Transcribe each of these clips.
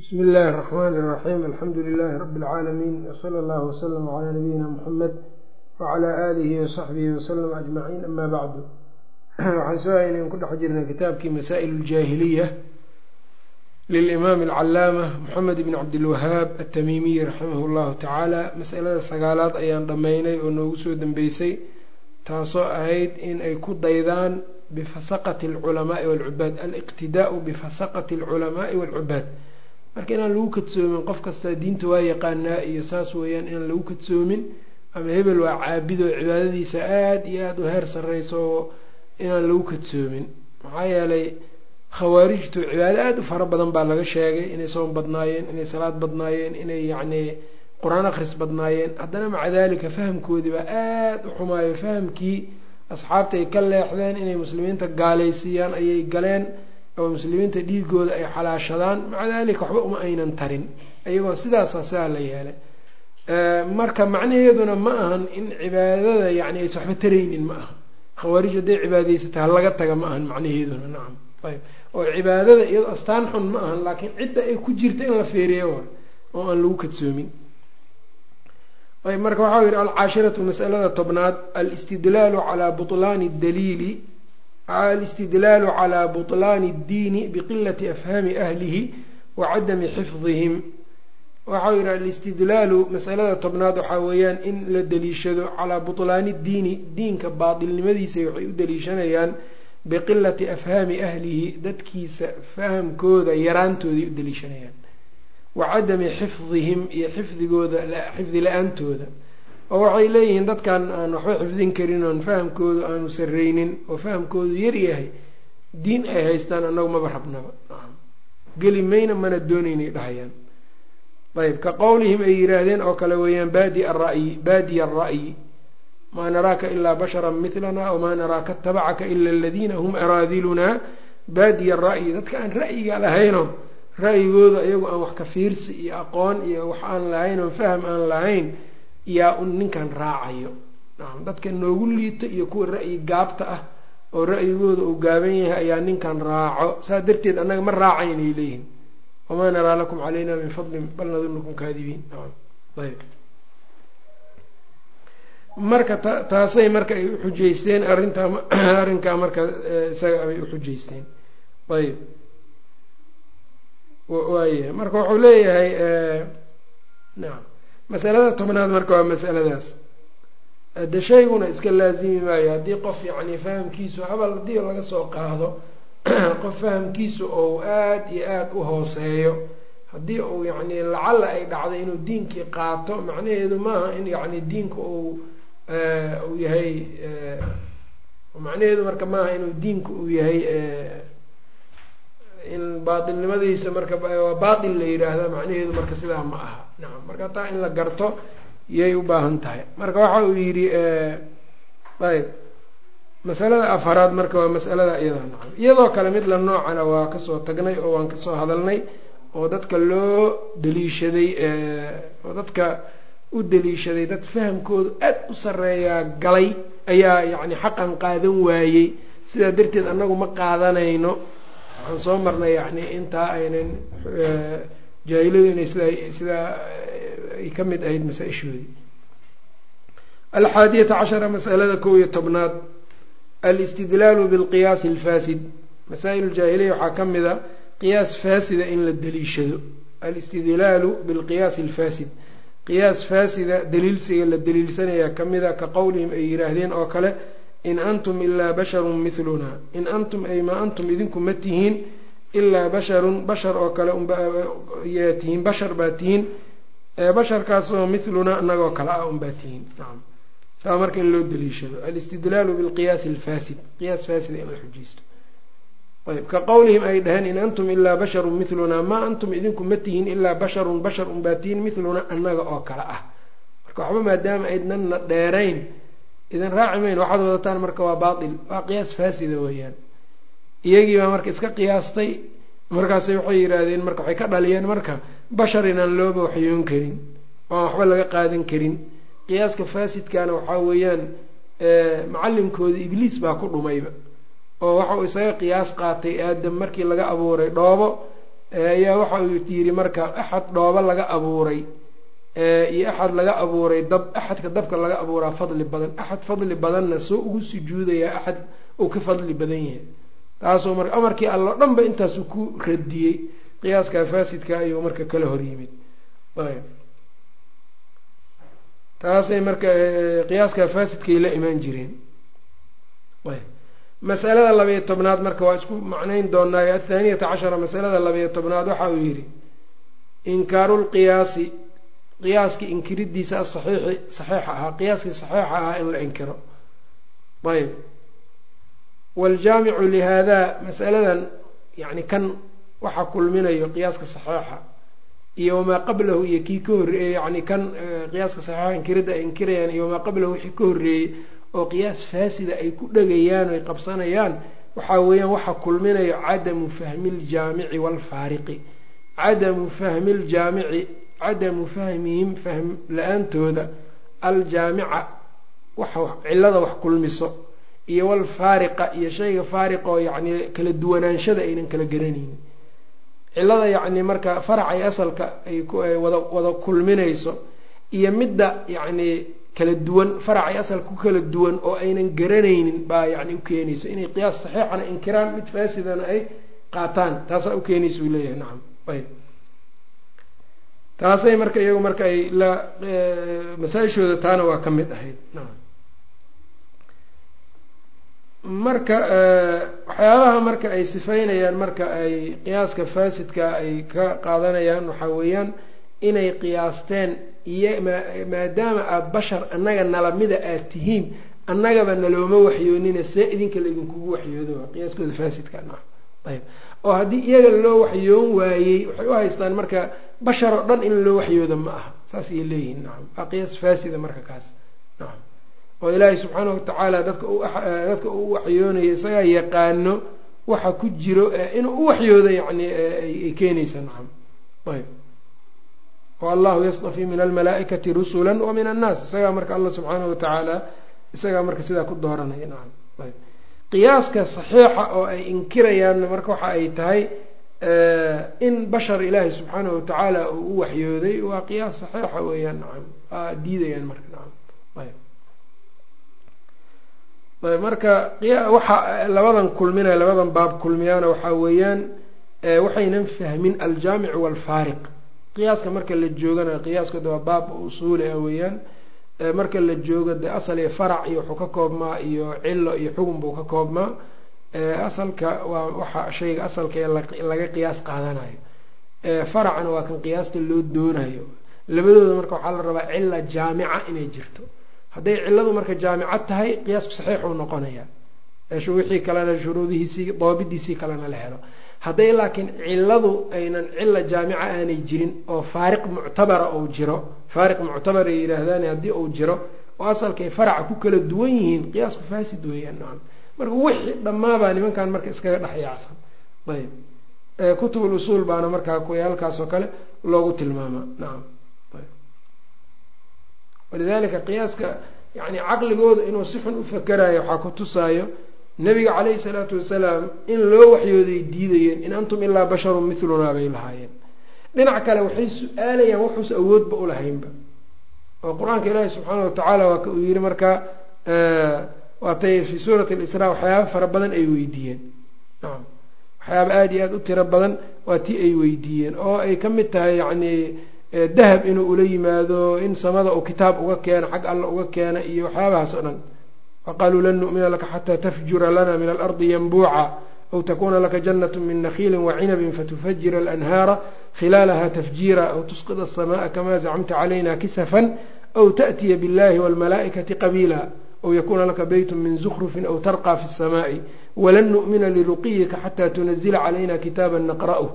bismi illaahi raxmaani iraxiim alxamdu lilaahi rabbi alcaalamiin wsala allahu waslama calaa nabiyina muxamed wacalaa aalihi wasaxbihi wasalama ajmaciin amaa bacdu waxaan soo inaynu ku dhex jirnay kitaabkii masaa'il ljaahiliya lilimaami alcallaama moxamed ibni cabdilwahaab atamiimiyi raximah llahu tacaala masalada sagaalaad ayaan dhammaynay oo noogu soo dambeysay taasoo ahayd in ay ku daydaan bifasaqati alculamaai walcubaad aliqtidaau bifasaqati alculamaai walcubaad marka inaan lagu kadsoomin qof kastaa diinta waa yaqaanaa iyo saas weeyaan inaan lagu kadsoomin ama hebel waa caabid oo cibaadadiisa aada iyo aada u heer sarreyso oo inaan lagu kadsoomin. Maxaa yeelay khawaarijtu cibaado aada u fara badan baa laga sheegay inay soon badnaayeen inay salaad badnaayeen inay yacnii qur'aan akhris badnaayeen. Haddana maca dalika fahamkoodii baa aada u xumaayo. Fahamkii asxaabta ka leexdeen inay muslimiinta gaalaysiiyaan ayay galeen oo muslimiinta dhiigooda ay xalaashadaan maca dalika waxba uma aynan tarin. Iyagoo sidaasa sidaa la yeelay. Marka macnaheeduna ma ahan in cibaadada yani aysa waxba taraynin ma aha khawaarij hadday cibaadaysata halaga taga ma ahan macnaheeduna nacam. Ayb oo cibaadada iyadoo astaan xun ma ahan laakiin cidda ay ku jirta in la feeriyo wa oo aan lagu kadsoomin. Ayb marka waxau yihi alcaashiratu masalada tobnaad alistidlaalu calaa bulaani daliili alistidlaalu calaa buطlaani اddiini biqilati afhaami ahlihi wa cadami xifdihim waxau yihi alistidlaalu masalada tobnaad waxaa weeyaan in la daliishado calaa buطlaani اddiini diinka baatilnimadiisa waxay u daliishanayaan biqilati afhaami ahlihi dadkiisa fahamkooda yaraantooday u daliishanayaan wa cadami xifdihim iyo xifdigooda xifdi la-aantooda oo waxay leeyihiin dadkan aan waxba xifdin karin oon fahamkoodu aanu sarreynin oo fahamkoodu yar yahay diin ay haystaan annagu maba rabnaba. Geli mayna mana doonaynay dhahayaan. Ayb ka qowlihim ay yihaahdeen oo kale weeyaan baadi ara'yi baadiya ara'yi maa naraaka ilaa basharan milana wamaa naraaka tabacaka ila aladiina hum araadilunaa baadiya ara'yi dadka aan ra'yiga lahayno ra'yigooda iyagu aan wax ka fiirsi iyo aqoon iyo wax aan lahayn oo faham aan lahayn yaa un ninkan raacayo. Dadka noogu liito iyo kuwa ra'yi gaabta ah oo ra'yigooda uu gaaban yahay ayaa ninkan raaco. Saas darteed annaga ma raacaynay leeyihiin wamaa naraa lakum calayna min fadlin bal nadunukum kaadibiin. Ayb marka ta taasay marka ay uxujaysteen arrintaa arrinkaa marka isaga ay uxujaysteen ayb waaya marka wuxuu leeyahay nacam masalada tobnaad marka waa masaladaas. De shayguna iska laazimi maayo. Haddii qof yacni fahamkiisu habal haddii laga soo qaado qof fahamkiisu ou aada iyo aada u hooseeyo haddii uu yacni lacalla ay dhacdo inuu diinkii qaato macnaheedu maaha in yacni diinka uu uu yahay macnaheedu marka maaha inuu diinku uu yahay in baatilnimadiisa marka waa baatil la yidhaahda macnaheedu marka sidaa ma aha nacam marka taa in la garto yay u baahan tahay. Marka waxa uu yidhi ayb masalada afaraad marka waa masalada iyada nacam iyadoo kale mid la noocana waa ka soo tagnay oo waan ka soo hadalnay oo dadka loo daliishaday oo dadka u daliishaday dad fahamkoodu aad u sarreeyaa galay ayaa yacni xaqan qaadan waayey. Sidaa darteed annagu ma qaadanayno. Waxaan soo marnay yacni intaa aynan jaahiladu inay sidaa sidaa ay ka mid ahayd masaa-ishoodii. Alxaadiyata cashara masalada kow iyo tobnaad alistidlaalu bilqiyaasi alfaasid. Masaa-il ljaahiliya waxaa ka mid a qiyaas faasida in la daliishado alistidlaalu bilqiyaasi alfaasid. Qiyaas faasida daliilsiga la daliilsanayaa kamida ka qowlihim ay yihaahdeen oo kale in antum ilaa basharun milunaa in antum ay maa antum idinku ma tihiin ilaa basharun bashar oo kale yaa tihiin bashar baa tihiin basharkaas oo milunaa anagoo kale ah unbaa tihiin nacam saa marka in loo daliishado alistidlaalu bilqiyaasi alfaasid qiyaas faasida in la ayb ka qowlihim ay dhaheen in antum ilaa basharun milunaa maa antum idinku ma tihiin ilaa basharun bashar unbaa tihiin milunaa annaga oo kale ah marka waxba maadaama aydnanna dheerayn idin raaci mayn waxaad wadataan marka waa baatil waa qiyaas faasida weeyaan iyagii baa marka iska qiyaastay. Markaasay waxay yidhaahdeen marka waxay ka dhaliyeen marka bashar inaan looba waxyoon karin oan waxba laga qaadan karin. Qiyaaska faasidkana waxaa weeyaan macalinkooda ibliis baa ku dhumayba oo waxa uu isaga qiyaas qaatay aadam markii laga abuuray dhoobo ayaa waxa uu yidhi marka axad dhoobo laga abuuray iyo axad laga abuuray dab axadka dabka laga abuuraa fadli badan. Axad fadli badanna soo ugu sujuudayaa axad uu ka fadli badan yahay taasoo marka amarkii allo dhanba intaasuu ku radiyey qiyaaskaa faasidka ayuu marka kala hor yimid. Taasay marka qiyaaskaa faasidkay la imaan jireen. Masalada labayo tobnaad marka waa isku macnayn doonaayo athaaniyata cashara masalada labayo tobnaad waxa uu yidhi inkaaru lqiyaasi qiyaaskii inkiridiisa asaxiixi saxiixa ahaa qiyaaskii saxiixa ahaa in la inkiro. Ayb waaljaamicu lihaada masaladan yani kan waxa kulminayo qiyaaska saxiixa iyo wamaa qablahu iyo kii ka horreeyey yani kan qiyaaska saxiixa inkiridda ay inkirayaan iyo wamaa qablahu wixii ka horreeyey oo qiyaas faasida ay ku dhegayaan o ay qabsanayaan waxaa weeyaan waxa kulminayo cadamu fahmi ljaamici waalfaariqi cadamu fahmi ljaamici cadamu fahmihim fahm la'aantooda aljaamica waxa cilada wax kulmiso iyo walfaariqa iyo shayga faariqa oo yacni kala duwanaanshada aynan kala garanaynin. Cilada yacni marka faracay asalka ay wada wada kulminayso iyo midda yacni kala duwan faracay asalka ku kala duwan oo aynan garanaynin baa yani ukeenayso inay qiyaas saxiixana inkiraan mid faasidana ay qaataan. Taasaa ukeenaysa uu leeyahay nacam. Ayb. Taasay marka iyagu marka ay la masaa-ishooda taana waa ka mid ahayd nacam marka waxyaabaha marka ay sifaynayaan marka ay qiyaaska faasidka ay ka qaadanayaan waxaa weeyaan inay qiyaasteen iyo maadaama aada bashar annaga nalamida aada tihiin annagaba nalooma waxyoonina see idinka laydinkugu waxyoodo qiyaaskooda faasidka naa ayb oo haddii iyaga loo waxyoon waayey waxay u haystaan marka bashar dhan in loo waxyooda ma aha. Saas ayay leeyihiin nacam waa qiyaas faasida marka kaas nacam oo ilaahay subxaanahu watacaala dadka dadka uu u waxyoonayo isagaa yaqaano waxa ku jiro inuu u waxyoodo yani ay keenaysa nacam. Ayb. Wallahu yastafii min almalaaikati rusula wa min annaas. Isagaa marka alla subxaanahu watacaala isagaa marka sidaa ku dooranaya nacam. Ayb. Qiyaaska saxiixa oo ay inkirayaanna marka waxa ay tahay in bashar ilaahi subxaanahu watacaala uu u waxyooday waa qiyaas saxiixa weeyaan nacam. Diidayaan marka nacam. Ayb marka waxa labadan kulminaya labadan baab kulmiyaana waxaa weeyaan waxaynan fahmin aljaamic walfaariq. Qiyaaska marka la joogana qiyaaskooda waa baab usuuli ah weeyaan marka la joogo de asal iyo farac iyo wuxuu ka koobmaa iyo cilo iyo xugun buu ka koobmaa asalka waa waxa shayga asalka ee laga qiyaas qaadanayo. Faracna waa kan qiyaasta loo doonayo. Labadooda marka waxaa la rabaa cila jaamica inay jirto hadday ciladu marka jaamica tahay qiyaasku saxiixuu noqonaya wixii kalena shuruudihiisii doobidiisii kalena la helo. Hadday laakiin ciladu aynan cila jaamica aanay jirin oo faariq muctabara uu jiro faariq muctabar ay yidhaahdaan haddii uu jiro oo asalkay faraca ku kala duwan yihiin qiyaasku faasid weeyaan marka wixii dhammaabaa nimankan marka iskaga dhex yaacsan. Ayb. Kutubul usuul baana markaa halkaasoo kale loogu tilmaamaa nacam walidalika qiyaaska yani caqligooda inuu si xun u fakarayo waxaa ku tusaayo nabiga caleyhi salaatu wasalaam in loo waxyooday diidayeen in antum ilaa basharun milunaa bay lahaayeen. Dhinac kale waxay su'aalayaan waxuusa awoodba ulahaynba oo qur'aanka ilaahi subxaana watacaala waa ka uu yihi markaa waatay fi suurati lisraa waxyaaba fara badan ay weydiiyeen. Nacam waxyaaba aada iyo aada u tiro badan waa tii ay weydiiyeen. Oo ay ka mid tahay yacni dahab inuu ula yimaado in samada uu kitaab uga keeno xag alla uga keena iyo waxyaabahaas oo dhan waqaaluu lan nu'mina laka xataa tafjura lana min alardi yanbuuca aw takuna laka janat min nakhiili wacinabin fatufajira alanhaara khilaalaha tafjiira aw tusqida asamaaa kama zacamta calayna kisafan aw taأtiya biاllahi wاlmalaa'ikati qabiila aw yakuna laka beyt min zukrufin aw tarqى fi الsamaai walan nu'mina liruqiyika xataa tunazila calayna kitaaba naqra'h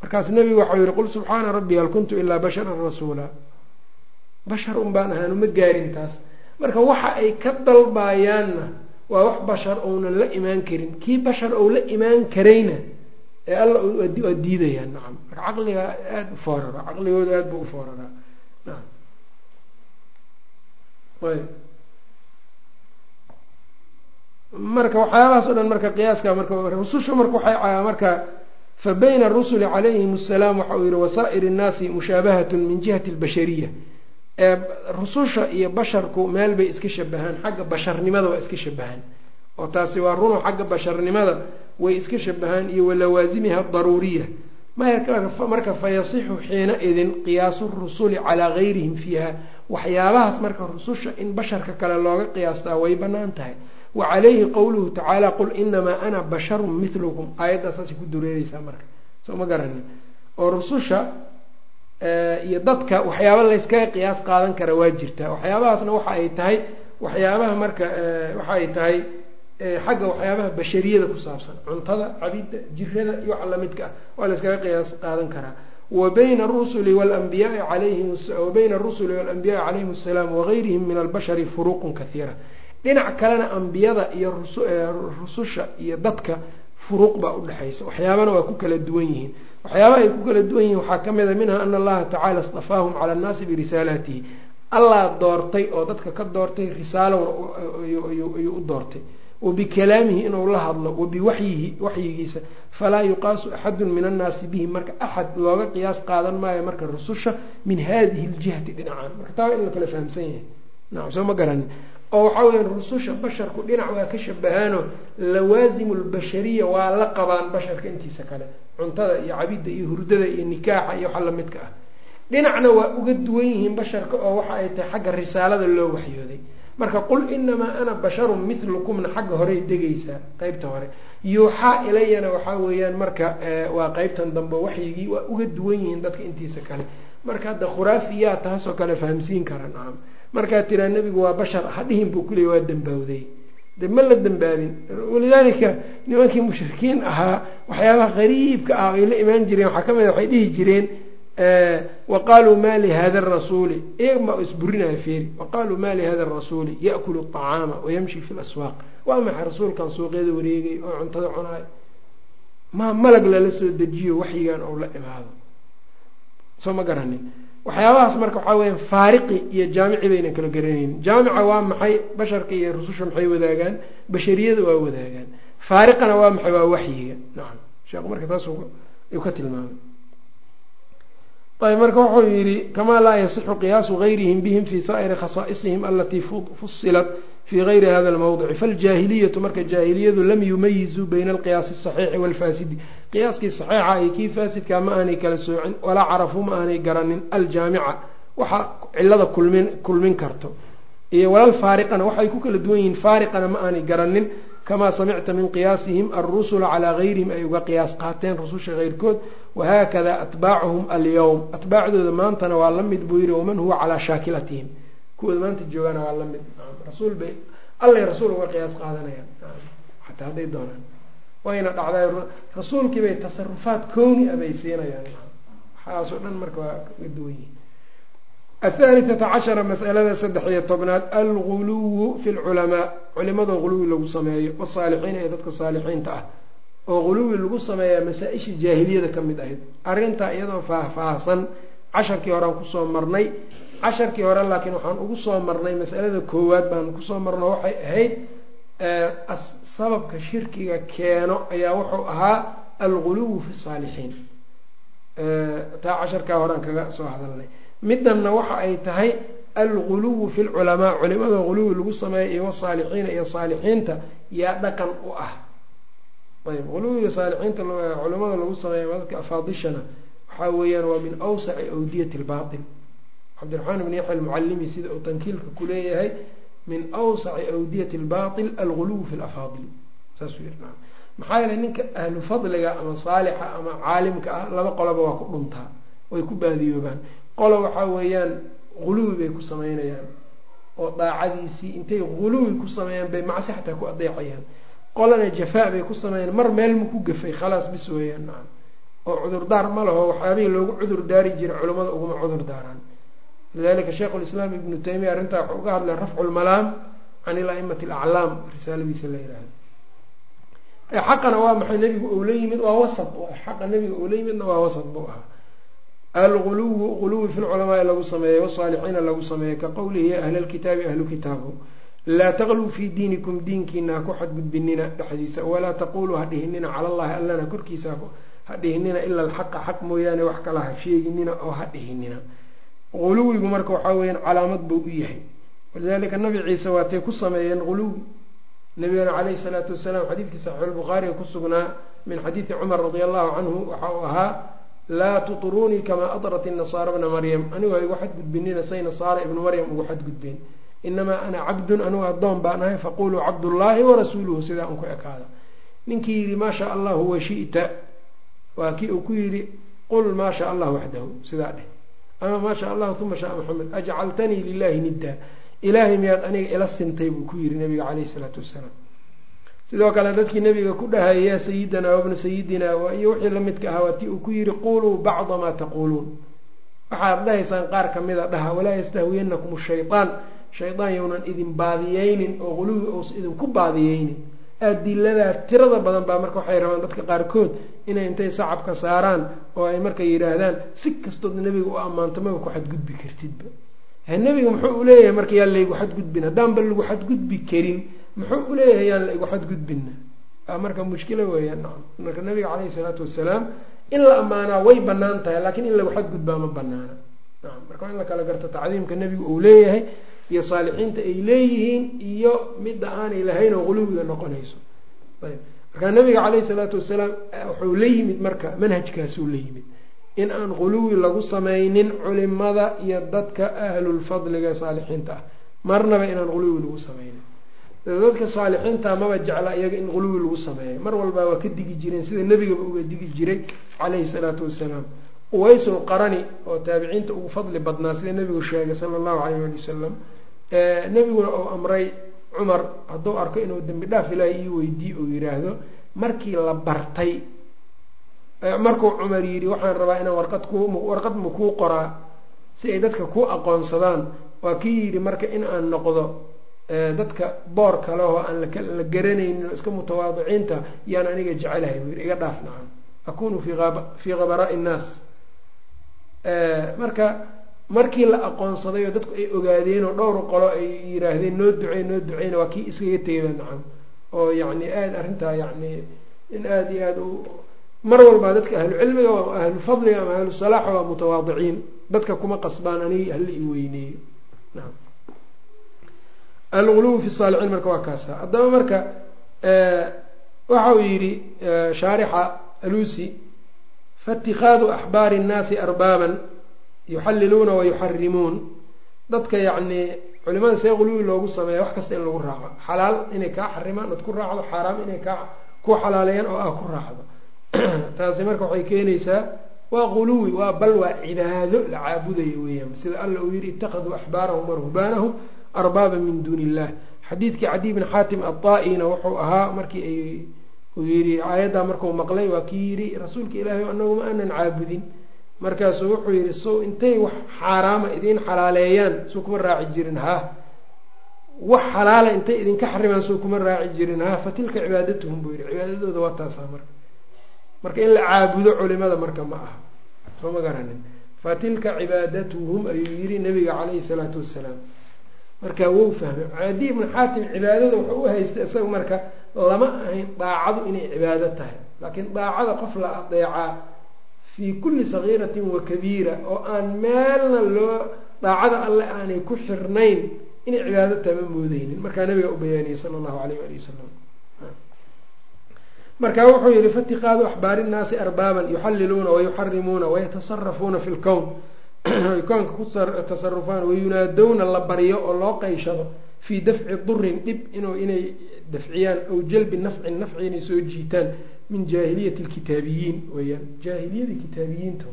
markaas nebigu waxau yihi qul subxaana rabbi hal kuntu ilaa basharan rasuula. Bashar un baan ahaan uma gaarin taas marka waxa ay ka dalbayaanna waa wax bashar ounan la imaan karin. Kii bashar ou la imaan karayna ee alla waa diidayaan nacam marka caqliga aada u foorara caqligooda aada buu u fooraraa naam. Ayb. Marka waxyaabahaas o dhan marka qiyaaska marka rususha marka waxay marka fa bayna arusuli calayhim asalaam waxa uu yihi wasaa'ir innaasi mushaabahatun min jihati albashariya rususha iyo basharku meel bay iska shabahaan xagga basharnimada waa iska shabahaan. Oo taasi waa runo xagga basharnimada way iska shabahaan iyo walawaasimiha daruuriya marka fayasixu xiina idin qiyaasu rusuli calaa gayrihim fiiha. Waxyaabahaas marka rususha in basharka kale looga qiyaastaa way bannaan tahay wa calayhi qowluhu tacaala qul inamaa ana basharun milukum aayaddaa saasay ku dureereysaa marka. Soo ma garanin. Oo rususha iyo dadka waxyaaba layskaga qiyaas qaadan kara waa jirtaa waxyaabahaasna waxa ay tahay waxyaabaha marka waxa ay tahay xagga waxyaabaha bashariyada ku saabsan. Cuntada cabidda jirada iyo waxa lamidka ah waa layskaga qiyaas qaadan karaa. Wa bayna arusuli walanbiyaai alayhim wa bayna arusuli walanbiyaai calayhim asalaam wagayrihim min albashari furuuqun kahiira dhinac kalena ambiyada iyo rususha iyo dadka furuuq baa udhexaysa waxyaabana waa ku kala duwan yihiin. Waxyaabaha ay ku kala duwan yihiin waxaa ka mid a minha ana allaha tacala istafaahum cala annaasi birisaalaatihi allah doortay oo dadka ka doortay risaalowna ayuu u doortay. Wa bikalaamihi inuu la hadlo wa biwaxyihi waxyigiisa. Falaa yuqaasu axadun min annaasi bihi. Marka axad looga qiyaas qaadan maayo marka rususha min hadihi ljihati marka taa in la kala fahamsan yahay. Nacam soo ma garanin oo waxaa weya rususha basharku dhinac waa ka shabahaano lawaasimu lbashariya waa la qabaan basharka intiisa kale cuntada iyo cabidda iyo hurdada iyo nikaaxa iyo waxa lamidka ah. Dhinacna waa uga duwan yihiin basharka oo waxa ay tahay xagga risaalada loo waxyooday. Marka qul inamaa ana basharun milukumna xagga horey degaysaa qeybta hore. Yuuxaa ilayana waxaa weeyaan marka waa qeybtan dambe waxyigii waa uga duwan yihiin dadka intiisa kale. Marka hadda khuraafiyaa taasoo kale fahamsiin kara nacam markaa tiraa nebigu waa bashar hadhihin buu kuleeyay waa dambawday de ma la dambaabin? Walidaalika nimankii mushrikiin ahaa waxyaabaha qariibka ah ay la imaan jireen waxaa ka mid a waxay dhihi jireen wa qaaluu ma lihada arasuuli iyaga ma isburinaya feeri wa qaaluu ma lihada arasuuli yaakulu aطacaama wayamshi fi laswaaq waa maxay rasuulkan suuqyada wareegay oo cuntada cunaay? Ma malag lala soo dejiyo waxyigan ou la imaado. Soo ma garanin waxyaabahaas marka waxaa weya faariqi iyo jaamici baynan kala garanaynin jaamica waa maxay? Basharka iyo rususha maxay wadaagaan? Bashariyada waa wadaagaan. Faariqana waa maxay? Waa waxyiga nacam sheekhu marka taas ayuu ka tilmaamay. Ayb marka wuxuu yihi kamaa laa yasixu qiyaasu gayrihim bihim fi saa'iri khasaa'isihim alatii fusilat fi gayri hada lmawdici faljaahiliyatu marka jaahiliyadu lam yumayizuu bayna alqiyaasi asaxiixi walfaasidi qiyaaskii saxiixa iyo kii faasidka ma aanay kala soocin walaa carafuu ma aanay garanin aljaamica waxa cilada kulmin kulmin karto. Iyo walal faariqana waxay ku kala duwan yihiin faariqana ma aanay garanin. Kamaa samicta min qiyaasihim alrusula calaa gayrihim ay uga qiyaas qaateen rususha keyrkood wahaakada atbaacuhum alyowm atbaacdooda maantana waa la mid buu yihi waman huwa calaa shaakilatihim. Kuwooda maanta joogaana waa la mid. Rasuul bay allay rasuul uga qiyaas qaadanayaan. Xataa hadday doonaan wayna dhacday. Rasuulkii bay tasarufaad kowni a bay siinayaan waxaasoo dhan marka waa kaga duwan yihiin athaalithata cashara masalada saddex iyo tobnaad alguluwu fi lculamaa culimada guluwi lagu sameeyo wasaalixiina ee dadka saalixiinta ah. Oo guluwi lagu sameeyaa masaa-ishii jaahiliyada ka mid ahayd. Arrintaa iyadoo faahfaahsan casharkii horean ku soo marnay. Casharkii hore laakiin waxaan ugu soo marnay masalada koowaad baan ku soo marno waxay ahayd sababka shirkiga keeno ayaa wuxuu ahaa alguluwu fi saalixiin. Taa casharkaa horean kaga soo hadalnay. Midanna waxa ay tahay alguluwu fi lculamaa culimada guluwi lagu sameeya iyo wasaalixiina iyo saalixiinta yaa dhaqan u ah. Ayb guluwiga saalixiinta culimada lagu sameeya dadka afaadishana waxaa weeyaan waa min awsaci awdiyati lbail cabdiraxmaan ibn yaxya almucalimi sida uu tankiilka ku leeyahay min awsaci awdiyati lbail alguluw fi lafaadil saasuu yiri maxaa yeelay ninka ahlu fadliga ama saalixa ama caalimka ah laba qoloba waa ku dhuntaa way ku baadiyoobaan. Qolo waxaa weeyaan guluwi bay ku sameynayaan oo daacadiisii intay guluwi ku sameeyaan bay macsi xataa ku adeecayaan. Qolana jafaa bay ku sameeyaan mar meel ma ku gafay khalaas bis weeyaan nacam oo cudurdaar ma laho waxyaabihii loogu cudur daari jiray culimmada uguma cudur daaraan lidalika sheikhu lislaam ibnu taymiya arrintaa wuxuu uga hadlay rafcu lmalaam can ilaimati alaclaam risaaladiisa la yihahdo xaqana waa maxay nebigu ou yimid waa wasat xaqa nebiga ou yimidna waa wasat buu ahaa alguluwu guluwi fi lculamaai lagu sameeyey wasaalixiina lagu sameeyey ka qowlihi ahla lkitaabi ahlu kitaabu laa taqluu fii diinikum diinkiina ha ku xadgudbinina dhexdiisa walaa taquluu ha dhihinina cala allahi allana korkiisa ha dhihinina ila alxaqa xaq mooyaane wax kala ha sheeginina oo ha dhihinina quluwigu marka waxaa weyaan calaamad buu u yahay walidalika nabi ciise waatay ku sameeyeen quluwi nabigana caleyhi salaatu wasalaam xadiidkii saxiixulbukhaariga ku sugnaa min xadiidi cumar radi allahu canhu waxa uu ahaa laa tuطruunii kamaa adrat inasaara bna maryam anigu ha igu xadgudbinina say nasaara ibnu maryam ugu xadgudbeen inamaa ana cabdun anigu addoon baan ahay faquluu cabdullaahi warasuuluhu sidaa un ku ekaada ninkii yidhi maa shaa allahu washita waa kii uu ku yidhi qul maa shaa allah waxdahu sidaa dheh ama maa shaa allahu uma shaa maxamed ajcaltanii lilahi niddaa ilaahay miyaad aniga ila sintay buu ku yidhi nabiga caleyhi salaatu wasalaam. Sidoo kale dadkii nabiga ku dhahay yaa sayidana wabna sayidina iyo wixii lamidka ahaa waa tii uu ku yidhi quluu bacda maa taquuluun. Waxaad dhahaysaan qaar kamida dhaha walaa yastahwiyanakum shayaan shaydaan yownan idin baadiyeynin oo quluwi uusa idinku baadiyeynin aadiladaa tirada badan baa marka waxay rabaan dadka qaarkood inay intay sacabka saaraan oo ay marka yidhaahdaan si kastood nabiga u ammaanto maba ku xadgudbi kartidba nebiga muxuu uleeyahay marka yaan laygu xadgudbin haddaanba lagu xadgudbi karin muxuu uleeyahay yaan laygu xadgudbina marka mushkilo weeyaan marka nabiga caleyhi salaatu wasalaam in la ammaanaa way bannaan tahay laakiin in lagu xadgudbaa ma banaana marka in la kala garto tacdiimka nebigu uu leeyahay iyo saalixiinta ay leeyihiin iyo midda aanay lahayn oo quluwiga noqonayso. Ayb marka nabiga caleyhi salaatu wasalaam wuxuu la yimid marka manhajkaasuu la yimid in aan quluwi lagu sameynin culimada iyo dadka ahlulfadliga saalixiinta ah. Marnaba inaan quluwi lagu sameynin dadka saalixiinta maba jecla iyaga in quluwi lagu sameeyo. Mar walba waa ka digi jireen sida nebigaba uga digi jiray caleyhi salaatu wasalaam. Uwaysul qarani oo taabiciinta ugu fadli badnaa sida nebigu sheegay sala allahu caleyh ali wasalam nebiguna uu amray cumar hadduu arko inuu dembi dhaaf ilaahay ii weydii uu yiraahdo markii la bartay markuu cumar yidhi waxaan rabaa inaan warqad ku warqad ma kuu qoraa? Si ay dadka kuu aqoonsadaan waa kii yidhi marka in aan noqdo dadka boor kale oo aan la garanaynin iska mutawaadiciinta yaan aniga jecelahay buu yidhi iga dhaaf nacam. Akunu fii khabaraai innaas marka markii la aqoonsaday oo dadku ay ogaadeen oo dhowr qolo ay yiraahdeen noo ducey noo duceyna waa kii iskaga tegayba nacam oo yacni aada arrintaa yacni in aada iyo aada u mar walbaa dadka ahlu cilmiga waa ahlu fadliga ama ahlu salaaxa waa mutawaadiciin dadka kuma qasbaan aniga hala i weyneeyo. Naam. Alguluw fi saalixiin marka waa kaasa. Haddaba marka waxa uu yidhi shaarixa alusi faitikaadu axbaari innaasi arbaaban yuxalliluuna wayuxarimuun dadka yacni culimada see quluwi loogu sameeya wax kasta in lagu raaco. Xalaal inay kaa xarimaan ood ku raacdo. Xaaraam inay kaa ku xalaaleeyaan oo ah ku raacdo. Taasi marka waxay keenaysaa waa quluwi waa bal waa cibaado la caabudayo weeyaan. Sida alla uu yihi itakaduu axbaarahum waruhbaanahum arbaaba min duuni illah xadiidkii cadiy bn xaatim ataa-ina wuxuu ahaa markii ay uu yihi aayaddaa markuu maqlay waa kii yidhi rasuulka ilaahay anagu ma aanan caabudin markaasuu wuxuu yihi so intay wax xaaraama idiin xalaaleeyaan suu kuma raaci jirin ha wax xalaala intay idinka xarimaan suu kuma raaci jirin ha fa tilka cibaadatuhum buu yihi cibaadadooda waa taasaa marka. Marka in la caabudo culimada marka ma aha. Soo ma garanin. Fa tilka cibaadatuhum ayuu yihi nabiga caleyhi salaatu wasalaam. Marka wou fahmay. Cadi ibnu xaatim cibaadada wuxuu u haystay isaga marka lama ahayn daacadu inay cibaado tahay. Laakiin daacada qof la adeecaa fii kulli sagiiratin wa kabiira oo aan meelna loo daacada alle aanay ku xirnayn inay cibaado tahay ma moodeynin markaa nabiga u bayaaniyey sala allahu alayh ali wasalam marka wuxuu yihi faitiqaadu axbaari nnaasi arbaaban yuxalliluuna wayuxarimuuna wayatasarafuuna fi lkown ay koonka ku tasarufaan wayunaadowna la baryo oo loo qayshado fii dafci durin dhib inuu inay dafciyaan aw jalbi nafcin nafci inay soo jiitaan min jaahiliyati lkitaabiyiin weyaan jaahiliyadii kitaabiyiinta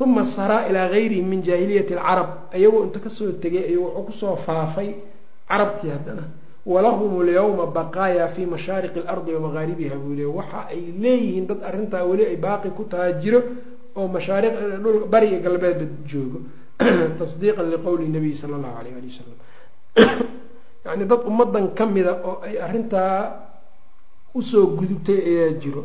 uma saraa ilaa gayrihim min jaahiliyati alcarab ayagoo inta ka soo tegay ayuu wuxuu ku soo faafay carabtii haddana walahum lyawma baqaaya fi mashaariqi alardi wamagaaribiha buu leey waxa ay leeyihiin dad arrintaa weli ay baaqi ku taha jiro oo mashaariq dhul bari iyo galbeedba joogo tasdiiqan liqowli nabiy sala allahu alayh ali wasalam yani dad ummadan kamida oo ay arrintaa u soo gudubtay ayaa jiro.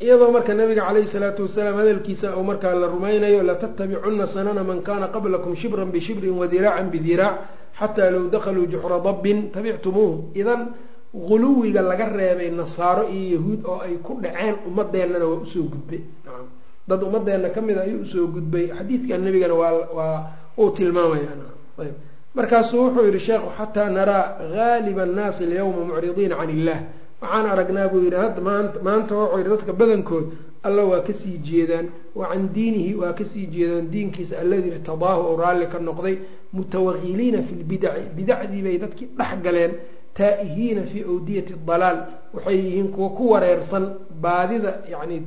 Iyadoo marka nabiga caleyhi salaatu wasalaam hadalkiisa uu markaa la rumaynayo latattabicunna sanana man kana qablakum shibran bishibrin wadiraacan bidiraac xataa low dakaluu juxra dabbin tabictumuuhu idan guluwiga laga reebay nasaaro iyo yahuud oo ay ku dhaceen ummadeennana waa u soo gudbay. Nacam dad ummadeenna ka mid a ayuu u soo gudbay. Xadiidkan nebigana waa waa uu tilmaamaya nacam ayb markaasuu wuxuu yihi sheekhu xataa naraa gaaliba annaasi alyawma mucridiina can illah. Waxaan aragnaa buu yidhi hadda maanta wuxuu yidhi dadka badankood alla waa ka sii jeedaan wa can diinihi waa ka sii jeedaan diinkiisa alladii irtadaahu oo raalli ka noqday mutawaqiliina fi lbidaci bidacdii bay dadkii dhex galeen taa'ihiina fii awdiyati dalaal waxay yihiin kuwa ku wareersan baadida yani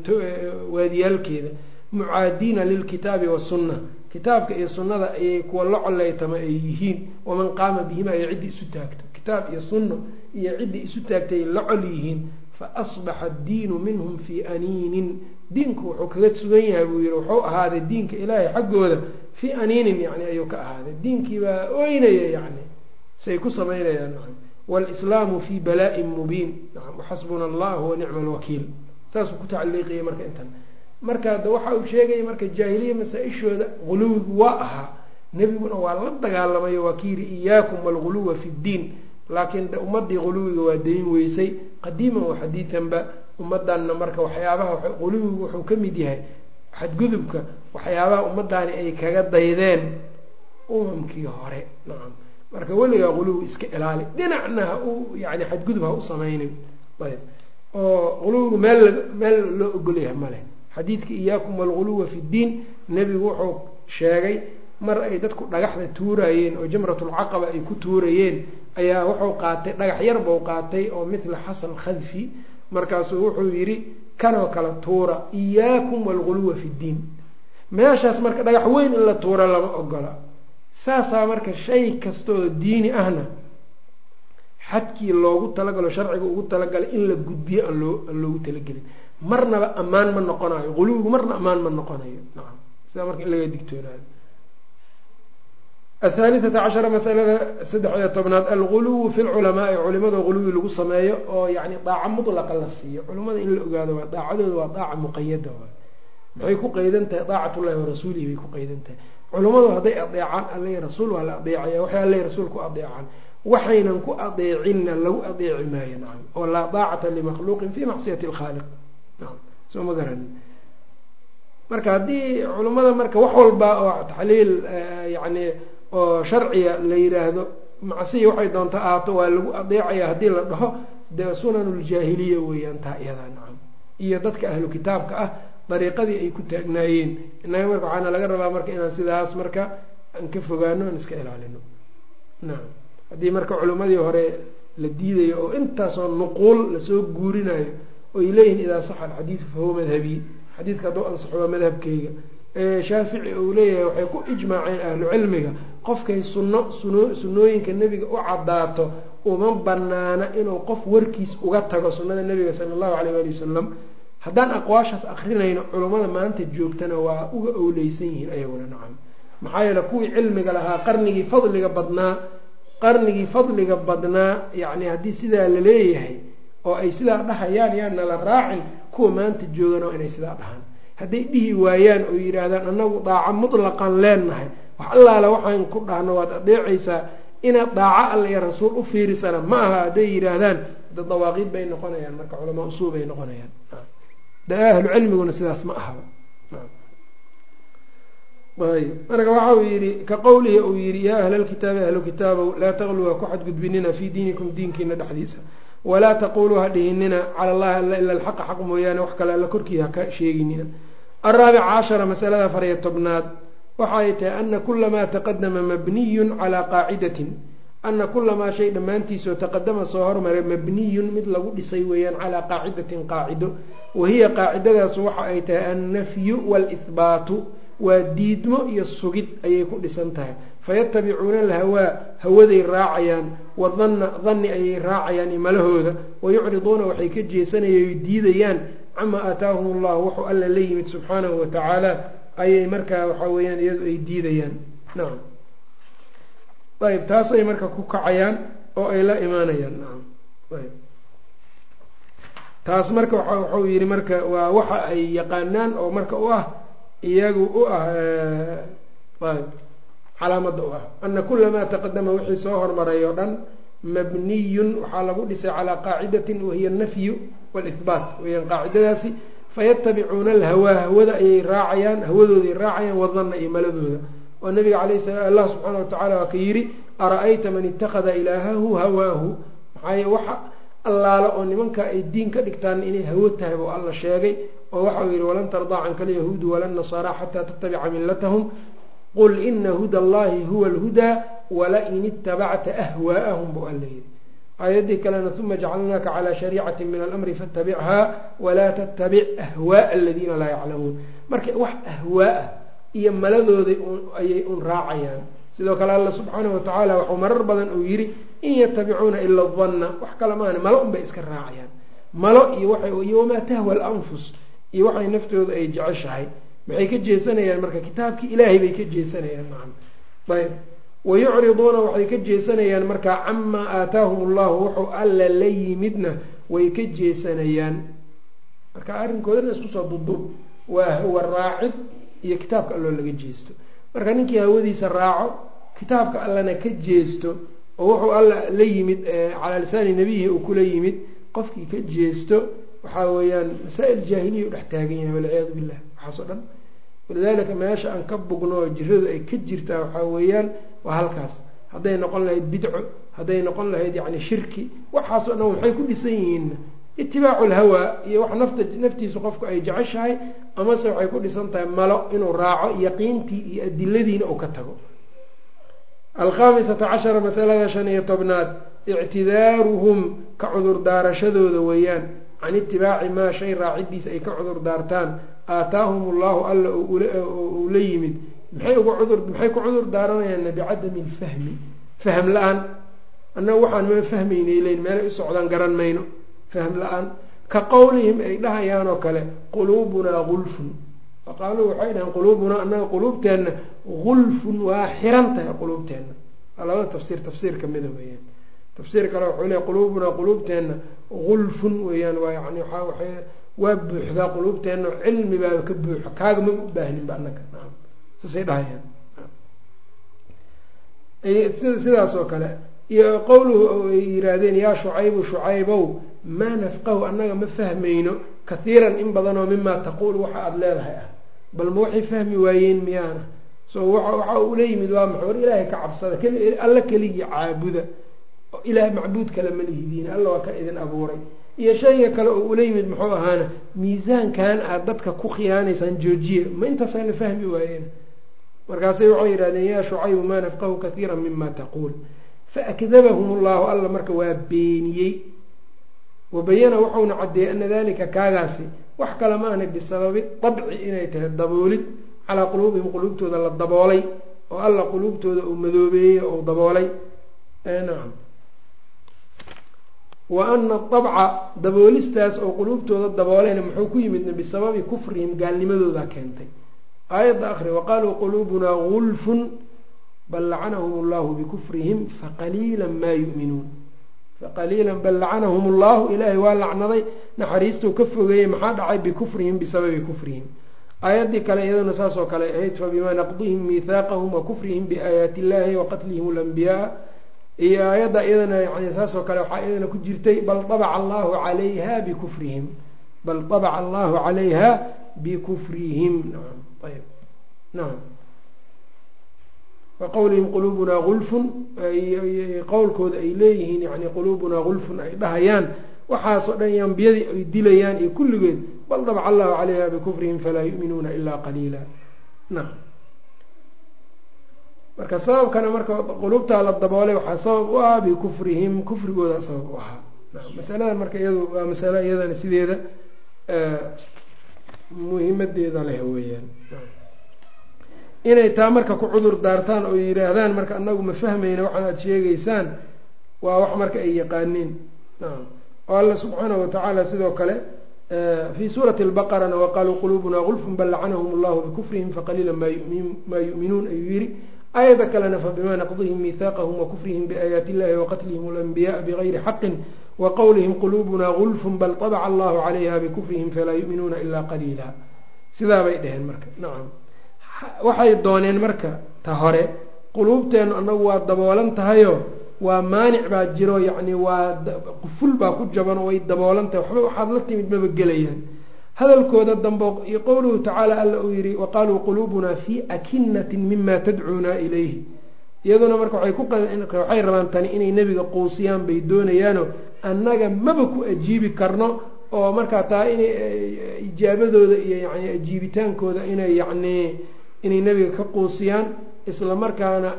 waadiyaalkeeda mucaadiina lilkitaabi wasunna kitaabka iyo sunnada ayay kuwa la coleytama ay yihiin waman qaama bihima ay ciddii isu taagto. Kitaab iyo sunno iyo ciddii isu taagtay la col yihiin fa asbaxa addiinu minhum fii aniinin. Diinku wuxuu kaga sugan yahay buu yihi wuxuu ahaaday diinka ilaahay xaggooda fii aniinin yani ayuu ka ahaaday. Diinkii baa oynaya yani say ku samaynayaan nacam. Walislaamu fii balaa-in mubiin. Nacam waxasbuna allahu wa nicma alwakiil saasuu ku tacaliiqiyay marka intan marka de waxa uu sheegaya marka jaahiliya masaa-ishooda guluwigu waa ahaa. Nebiguna waa la dagaalamayo waa ki yihi iyaakum walguluwa fi ddiin. Laakiin de ummadii guluwiga waa dayn weysay. Qadiiman wa xadiidanba ummadanna marka waxyaabaha guluwigu wuxuu ka mid yahay xadgudubka waxyaabaha ummadani ay kaga daydeen umamkii hore. Nacam marka weligaa guluwi iska ilaali. Dhinacna ha u yani xadgudub ha u samaynin. Ayb oo guluwigu meel meel loo ogolyahay maleh xadiidka iyaakum walguluwa fi ddiin nebigu wuxuu sheegay mar ay dadku dhagaxda tuurayeen oo jamratulcaqaba ay ku tuurayeen ayaa wuxuu qaatay dhagax yar buu qaatay oo mithla xasal khadfi markaasuu wuxuu yidhi kanoo kale tuura iyaakum walguluwa fi ddiin meeshaas marka dhagax weyn in la tuura lama ogola. Saasaa marka shay kastaoo diini ahna xadkii loogu talagalo sharciga ugu talagalay in la gudbiyo aan loo aan loogu talagelin marnaba ammaan ma noqonayo guluwigu marna ammaan ma noqonayo nacam sidaa marka in laga digtoonaado athaalithata cashara masalada saddex iyo tobnaad alguluwu fi lculamaai culimada guluwi lagu sameeyo oo yani daaca mutlaqa la siiyo. Culimada in la ogaado waa daacadooda waa daaca muqayada waay maxay ku qeydan tahay daacatullahi wa rasuulihi bay ku qeydan tahay. Culimmadu hadday adeecaan alla rasuul waa la adeecaya waxay alla rasuul ku adeecaan waxaynan ku adeecinna lagu adeeci maayo nacam oo laa daacata limakhluuqin fi macsiyati lkhaaliq soo ma garanin marka haddii culimmada marka wax walba oo taxliil yani oo sharciga la yiraahdo macsiya waxay doonta ahaato waa lagu adeecaya haddii la dhaho dee sunanuljaahiliya weeyaan taa iyadaa nacam. Iyo dadka ahlu kitaabka ah dariiqadii ay ku taagnaayeen. Innaga marka waxaana laga rabaa marka inaan sidaas marka aan ka fogaano aan iska ilaalino. Nacam. Haddii marka culimmadii hore la diidayo oo intaasoo nuquul la soo guurinayo oy leeyihiin idaa saxa alxadiidu fahuwa madhabi. Xadiidka hadduu ansaxo waa madhabkeyga shaafici uu leeyahay waxay ku ijmaaceen ahlu cilmiga qofkay sunno sun sunnooyinka nebiga u cadaato uma banaana inuu qof warkiis uga tago sunnada nebiga sala allahu alayh waali wasalam haddaan aqwaashaas akrinayno culummada maanta joogtana waa uga owleysan yihiin ayaguna nacam. Maxaa yeele kuwii cilmiga lahaa qarnigii fadliga badnaa qarnigii fadliga badnaa yacni haddii sidaa la leeyahay oo ay sidaa dhahayaan yaana la raacin kuwa maanta joogana waa inay sidaa dhahaan. Hadday dhihi waayaan oo yidhaahdaan anagu daaco mutlaqan leenahay wax allaale waxaan ku dhahno waad adeecaysaa inaad daaco alla iyo rasuul u fiirisana. Ma aha hadday yidhaahdaan da bay noqonayaan marka culamaa usuul bay noqonayaan. De ahlu cilmiguna sidaas ma ahaba. Ayb marka waxa uu yihi ka qowlihi uu yihi yaa ahla lkitaabi ahlu kitaabow laa taqluu ha ku xadgudbinina fii diinikum diinkiina dhexdiisa walaa taquluu ha dhihinina cala allahi alla ila alxaqa xaq mooyaane wax kale alla korkii ha ka sheeginina alraabica cashara masalada afariyo tobnaad waxa ay tahay ana kula maa taqadama mabniyun calaa qaacidatin ana kula maa shay dhammaantiisoo taqadama soo hormaray mabniyun mid lagu dhisay weeyaan calaa qaacidatin qaacido wahiya qaacidadaas waxa ay tahay annafyu waalihbaatu waa diidmo iyo sugid ayay ku dhisan tahay fayatabicuuna alhawaa hawaday raacayaan wadanna danni ayay raacayaan imalahooda wayucriduuna waxay ka jeesanayay diidayaan camaa aataahum allahu wuxuu alla la yimid subxaanahu watacaala ayay markaa waxaa weyaan iyadu ay diidayaan nacam ayb taasay marka ku kacayaan oo ay la imaanayaan nacam ayb taas marka waxau yihi marka waa waxa ay yaqaanaan oo marka u ah iyagu u ah ayb calaamada u ah. Ana kula maa taqadama wixii soo hormaray oo dhan mabniyun waxaa lagu dhisay calaa qaacidatin wahiya anafyu waalihbaat weyaan qaacidadaasi fayatabicuuna alhawaa hawada ayay raacayaan hawadooday raacayaan wadanna iyo maladooda. Oo nabiga alayh sala allah subxaana watacaala waa ka yidhi ara-ayta man ittakhada ilaahahu hawaahu? Maxaa waxa allaala oo nimanka ay diin ka dhigtaan inay hawo tahay buu alla sheegay oo waxau yihi walan tardaa canka alyahuudu wala nasaara xataa tattabica millatahum qul ina huda allahi huwa alhudaa walain itabacta ahwaa'ahum buu alla yidhi aayaddii kalena uma jacalnaaka calaa shariicati min alamri fatabichaa walaa tattabic ahwaaa aladiina laa yaclamuun marka wax ahwaaa iyo maladooday ayay un raacayaan. Sidoo kale alla subxaana watacaala waxuu marar badan uu yidhi in yatabicuuna ila danna wax kale maana malo unbay iska raacayaan. Malo iyo wamaa tahwa alanfus iyo waxay naftooda ay jeceshahay maxay ka jeesanayaan? Marka kitaabkii ilaahay bay ka jeesanayaan maan ayb wayucriduuna waxay ka jeesanayaan markaa camaa aataahum allahu wuxuu alla la yimidna way ka jeesanayaan. Marka arrinkoodana isku soo dudub. Waa hawa raacid iyo kitaabka alloo laga jeesto. Marka ninkii hawadiisa raaco kitaabka allana ka jeesto oo wuxuu alla la yimid calaa lisaani nabiyihi uu kula yimid qofkii ka jeesto waxaa weeyaan masaa-il jaahiliya u dhex taagan yahay walciyaadu billah. Waxaas oo dhan walidaalika meesha aan ka bugno oo jiradu ay ka jirtaa waxaa weeyaan waa halkaas. Hadday noqon lahayd bidco hadday noqon lahayd yacni shirki waxaas oo dhan waxay ku dhisan yihiin itibaacu lhawaa iyo wax nafta naftiisu qofku ay jeceshahay amase waxay ku dhisan tahay malo inuu raaco yaqiintii iyo adiladiina uu ka tago. Alkhaamisata cashara masalada shan iyo tobnaad ictidaaruhum ka cudur daarashadooda weeyaan. Can itibaaci maa shay raacidiisa ay ka cudur daartaan aataahum allahu alla uu la yimid. Maxay uga cudur maxay ku cudur daaranayaanna bicadami lfahmi fahm la'aan. Annaga waxaan ma fahmaynay leyn meelay u socdaan garan mayno. Fahm la'aan. Ka qowlihim ay dhahayaan oo kale quluubunaa gulfun. Faqaaluu waxay dhaheen quluubunaa annaga quluubteenna gulfun waa xiran tahay quluubteenna. Waa labada tafsiir tafsiir kamida weeyaan. Tafsiir kale wuxuu leey quluubunaa quluubteenna gulfun weeyaan waa yani waa waa buuxdaa quluubteenna cilmi baa ka buuxo. Kaaga ma u baahninba annaga. Naam. Saasay dhahayaan. Sidaas oo kale iyo qowluhu ay yihaahdeen yaa shucaybu shucaybow maa nafqahu annaga ma fahmayno kahiiran in badanoo mimaa taquul waxa aada leedahay ah. Bal ma waxay fahmi waayeen miyaana? So waxa ula yimid waa maxa war ilaahay ka cabsada. Alla keligii caabuda ilaah macbuud kale ma lihidiin. Alla waa ka idin abuuray iyo shayga kale oo ula yimid muxuu ahaana miisaankan aad dadka ku khiyaanaysaan joojiya ma intaasa la fahmi waayeen. Markaasay waxay yidhahdeen yaa shucaybu maa nafqahu kahiira mima taquul. Faakdabahum llahu alla marka waa beeniyey. Wabayana wuxuuna caddeeyey ana dalika kaagaasi wax kale ma ahna bisababi dabci inay tahay daboolid calaa quluubihim quluubtooda la daboolay oo alla quluubtooda uu madoobeeyey ou daboolay. Nacam wa ana dabca daboolistaas oo quluubtooda daboolayna muxuu ku yimidna bisababi kufrihim gaalnimadooda keentay. Aayadda akri waqaaluu quluubunaa gulfun bal lacanahum allahu bikufrihim faqaliila maa yu'minuun. Faqaliilan bal lacanahum allahu ilaahay waa lacnaday naxariistuu ka fogeeyey maxaa dhacay? Bikufrihim bisababi kufrihim. Aayaddii kale iyadana saas oo kale ahayd fabimaa naqdihim miithaaqahum wa kufrihim biaayaati illahi wa qatlihim alambiyaa iyo aayadda iyadana yani saas oo kale waxaa iyadana ku jirtay bal abaca allahu calayha bikufrihim. Bal abaca allahu calayha bikufrihim. Naam ayb nacam wa qowlihim quluubunaa gulfun qowlkooda ay leeyihiin yani quluubunaa gulfun ay dhahayaan. Waxaasoo dhan ambiyadii ay dilayaan iyo kulligeed bal dabca allahu calayha bikufrihim falaa yu'minuuna ilaa qaliila nacam marka sababkana marka quluubtaa la daboolay waxaa sabab u ah bikufrihim kufrigooda sabab u ahaa. Masaladan marka iyadu waa masalo iyadana sideeda muhimadeeda leh weeyaan. Inay taa marka ku cudur daartaan oo yidhaahdaan marka anagu ma fahmayna waxaan aada sheegaysaan waa wax marka ay yaqaaniin. Oo alla subxaanahu watacaala sidoo kale fii suurati lbaqarana waqaaluu quluubunaa gulfun bal lacanahum allahu bikufrihim faqaliila maa yu'minuun ayuu yihi aayada kalena fabimaa naqdihim miihaaqahum wakufrihim biaayaati illahi waqatlihim alanbiyaءa bigayri xaqin waqowlihim quluubunaa gulfun bal طabca allahu calayha bikufrihim falaa yu'minuuna ilaa qaliila sidaabay dheheen marka nacam waxay dooneen marka ta hore quluubteennu anagu waa daboolan tahayo waa maanic baa jiro yacni waa quful baa ku jaban oo way daboolantahay waxba waxaad la timid maba gelayaan hadalkooda dambe iyo qowluhu tacaala alla uu yihi waqaaluu quluubunaa fii akinatin mima tadcuuna ilayhi. Iyaduna marka waxay rabaan tani inay nebiga quusiyaan bay doonayaano annaga maba ku ajiibi karno oo markaa taa inay ijaabadooda iyo yani ajiibitaankooda inay yacni inay nebiga ka quusiyaan isla markaana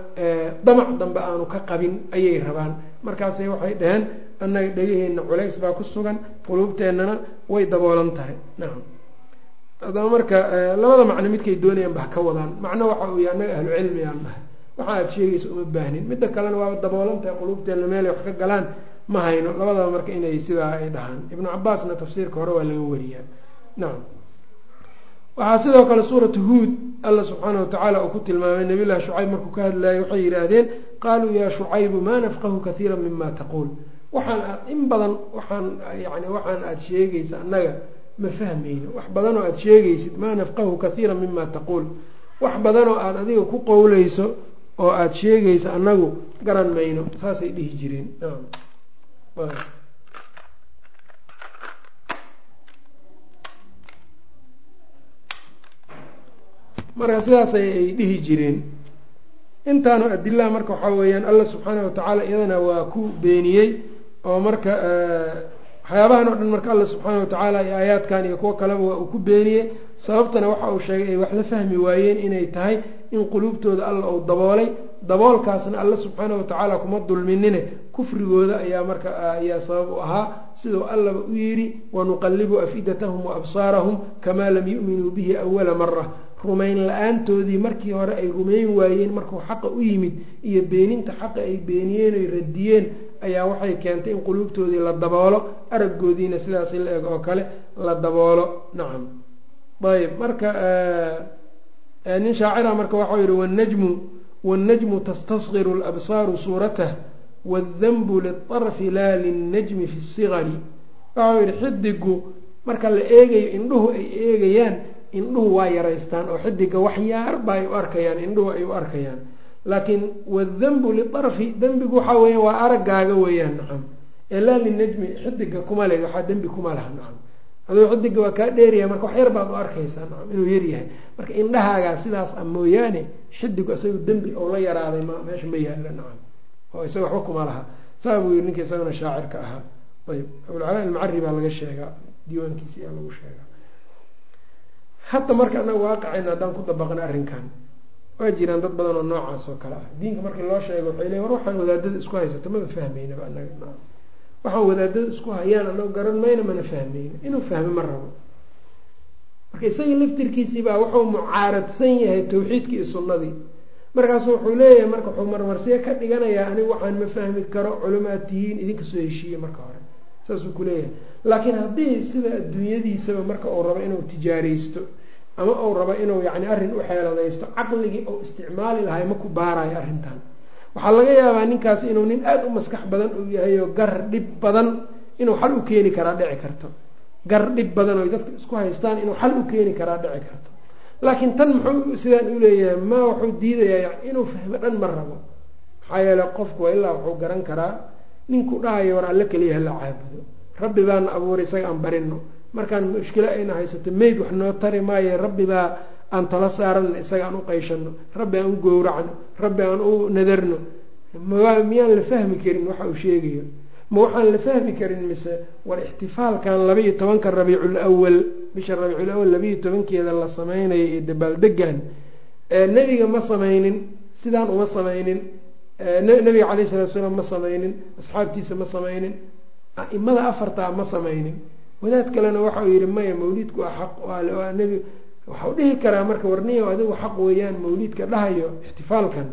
damac dambe aanu ka qabin ayay rabaan. Markaasay waxay dhaheen annaga dhegaheenna culays baa ku sugan quluubteennana way daboolan tahay. Nacam haddaba marka labada macno midkay doonayaan ba ha ka wadaan. Macno waxa yahay annaga ahlu cilmiyaan dhahay waxa aad sheegaysa uma baahnin. Midda kalena waa daboolan tahay quluubteenna meelay wax ka galaan ma hayno. Labadaba marka inay sidaa ay dhahaan. Ibnu cabaasna tafsiirka hore waa laga wariyaa nacam waxaa sidoo kale suuratu huud alla subxaana watacaala uu ku tilmaamay nabiy shucayb markuu ka hadlayay waxay yidhaahdeen qaaluu yaa shucaybu maa nafqahu kaiira mima taquul waxaan aad in badan waxaan yani waxaan aada sheegaysa annaga ma fahmayno wax badanoo aada sheegaysid maa nafqahu kaiira mima taquul. Wax badanoo aada adiga ku qowleyso oo aada sheegayso annagu garan mayno saasay dhihi jireen. Marka sidaasay ay dhihi jireen. Intaanu adilaha marka waxaa weeyaan alla subxaana watacaala iyadana waa ku beeniyey oo marka waxyaabahan oo dhan marka alla subxaana watacaala iyo aayaadkan iyo kuwo kaleba waa uu ku beeniyey. Sababtana waxa uu sheegay ay wax la fahmi waayeen inay tahay in quluubtooda alla uu daboolay. Daboolkaasna alla subxaana watacaala kuma dulminine. Kufrigooda ayaa marka ayaa sabab u ahaa. Siduu allaba u yidhi wanuqalibu afidatahum waabsaarahum kamaa lam yu'minuu bihi awala mara rumayn la'aantoodii markii hore ay rumayn waayeen markuu xaqa u yimid iyo beeninta xaqa ay beeniyeen oy radiyeen ayaa waxay keentay in quluubtoodii la daboolo araggoodiina sidaasi la eg oo kale la daboolo. Nacam ayb marka nin shaacira marka waxau yihi wanajmu wannajmu tastasqiru labsaaru suuratah wadanbu liarfi laa lilnajmi fi sigari waxau yihi xidigu marka la eegayo indhuhu ay eegayaan indhuhu waa yaraystaan oo xidiga wax yaar ba ay u arkayaan indhuhu ay u arkayaan laakiin wadanbu liarfi dembigu waxaa weya waa araggaaga weeyaan nacam ee laa linajmi xidiga kuma le waxaa dembi kuma laha nacam adoo xidiga waa kaa dheeryahay marka wax yar baad u arkaysaa nacam inuu yaryahay marka indhahaagaa sidaas a mooyaane xidigu isaga dembi oo la yaraaday m meesha ma yaalla nacam oo isaga waxba kuma laha. Saa buu yiri ninka isagana shaacirka ahaa. Ayb abulcalaa ilmacari baa laga sheegaa diiwaankiisi ayaa lagu sheegaa. Hadda marka anaga waaqicayna haddaan ku dabaqna arrinkan waa jiraan dad badan oo noocaas oo kale ah. Diinka markii loo sheego waxay leeyn war waxaan wadaadada isku haysato maba fahmaynaba anaga waxaan wadaadada isku hayaan anago garan mayna mana fahmayno inuu fahmo ma rabo. Marka isaga laftirkiisii baa wuxuu mucaaradsan yahay tawxiidkii iyo sunnadii. Markaasu wuxuu leeyahay marka wuxuu marmarsiyo ka dhiganayaa anigu waxaan ma fahmi karo culimaad tihiin idinka soo heshiiye marka hore. Saasuu kuleeyahay laakiin haddii sida adduunyadiisaba marka uu rabo inuu tijaaraysto ama uu rabo inuu yani arrin u xeeladaysto caqligii uu isticmaali lahay ma ku baarayo arrintan. Waxaa laga yaabaa ninkaasi inuu nin aada u maskax badan uu yahay oo gar dhib badan inuu xal u keeni karaa dhici karto. Gar dhib badan oo dadka isku haystaan inuu xal u keeni karaa dhici karto. Laakiin tan muxuu sidaan u leeyahay? Ma wuxuu diidayaa inuu fahmo dhan ma rabo. Maxaa yeele qofku ilaa wuxuu garan karaa ninku dhahayo war alle keliya hala caabudo. Rabbi baana abuuray isaga aan barino markaan mushkilo ayna haysato mayd wax noo tari maayo rabbi baa aan tala saarano isaga aan u qayshano rabbi aan u gowracno rabbi aan u nadarno. Miyaan la fahmi karin waxa uu sheegayo? Ma waxaan la fahmi karin mise war ixtifaalkan laba iyo tobanka rabiicul awal bisha rabiicul awal labaiyo tobankeeda la sameynayo iyo dabaaldegan nebiga ma sameynin sidaan uma sameynin nabiga calayh salatu salaam ma sameynin asxaabtiisa ma sameynin a-imada afartaa ma sameynin wadaad kalena waxau yihi maya mawliidku waa xaq nebi. Waxau dhihi karaa marka warniyo adigu xaq weeyaan mawliidka dhahayo ixtifaalkan.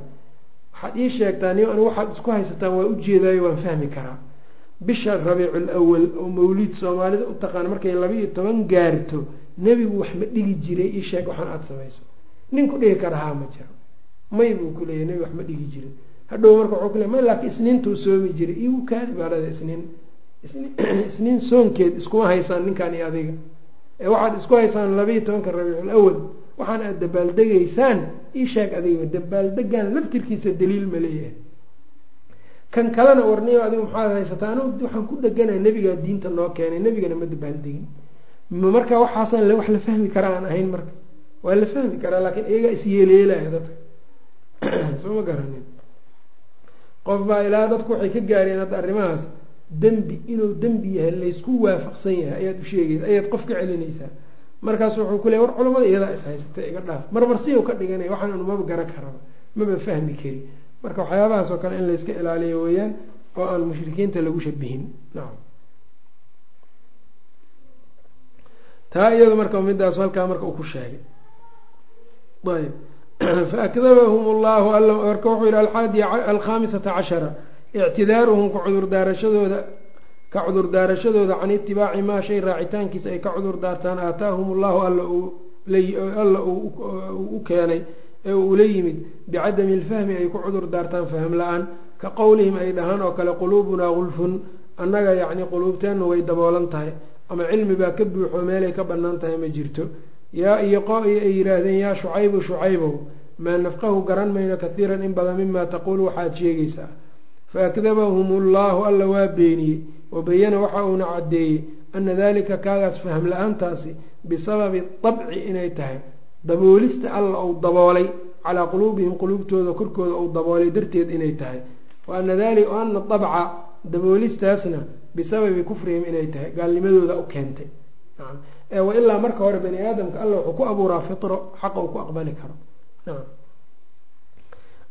Waxaad ii sheegtaa niyo anigu waxaad isku haysataan waa ujeedaayo waan fahmi karaa. Bisha rabiicul awal oo mawliid soomaalida u taqaan markay laba iyo toban gaarto nebigu wax ma dhigi jiray ii sheeg waxaan aada samayso. Ninku dhihi kara haa ma jiro. May buu ku leeyahy nebi wax ma dhigi jiray. Hadhow marka waxuu ku leey may laakiin isniintuu soomi jiray. Igu kaadi baalada isniin isniin soonkeed iskuma haysaan ninkan iyo adiga. Waxaad isku haysaan labaiyo tobanka rabiicul awal waxaan aad dabaaldegaysaan ii sheeg adiga dabaaldegan laftirkiisa daliil ma leeyahay. Kan kalena warniyo adigu maxaad haysataa anu waxaan ku dheganaya nebigaa diinta noo keenay nebigana ma dabaaldegin marka waxaasaan wax la fahmi kara aan ahayn marka. Waa la fahmi karaa laakiin iyagaa isyeeleelaya dadka. Soo ma garanin. Qof baa ilaa dadku waxay ka gaareen hadda arrimahaas dembi inuu dembi yahay laysku waafaqsan yahay ayaad u sheegaysa ayaad qof ka celinaysaa. Markaas wuxuu ku leey war culamada iyadaa is haysatay iga dhaaf. Marmarsiyu ka dhiganaya waxaan anu maba garan karaba maba fahmi kari marka waxyaabahaas oo kale in layska ilaaliyo weeyaan oo aan mushrikiinta lagu shabihin. Nacam taa iyadu marka midaas halkaa marka uu ku sheegay. Ayb faakdabahum llahu marka wuxuu yihi alxaadi alkhamisata cashara ictidaaruhum ka cudurdaarashadooda ka cudur daarashadooda can itibaaci maa shay raacitaankiisa ay ka cudur daartaan aataahum llahu alla uu u keenay ee uu ula yimid bicadami lfahmi ay ku cudur daartaan fahm la'aan ka qowlihim ay dhahaan oo kale quluubunaa gulfun annaga yacni quluubteennu way daboolan tahay. ama cilmi baa ka buuxo meelay ka bannaan tahay ma jirto yaa iyo qo-i ay yidhaahdeen yaa shucaybu shucaybow maa nafqahu garan mayno kathiiran in badan mimaa taquulu waxaad sheegaysaa faakdabahum ullahu alla waa beeniyey wabayana waxa uuna caddeeyey ana dalika kaagaas fahm la'aantaasi bisababi dabci inay tahay daboolista alla uu daboolay calaa quluubihim quluubtooda korkooda uu daboolay darteed inay tahay wa ana dabca daboolistaasna bisababi kufrihim inay tahay gaalnimadooda u keentay wa ilaa marka hore bani aadamka alla wuxuu ku abuuraa fitro xaqa uu ku aqbali karo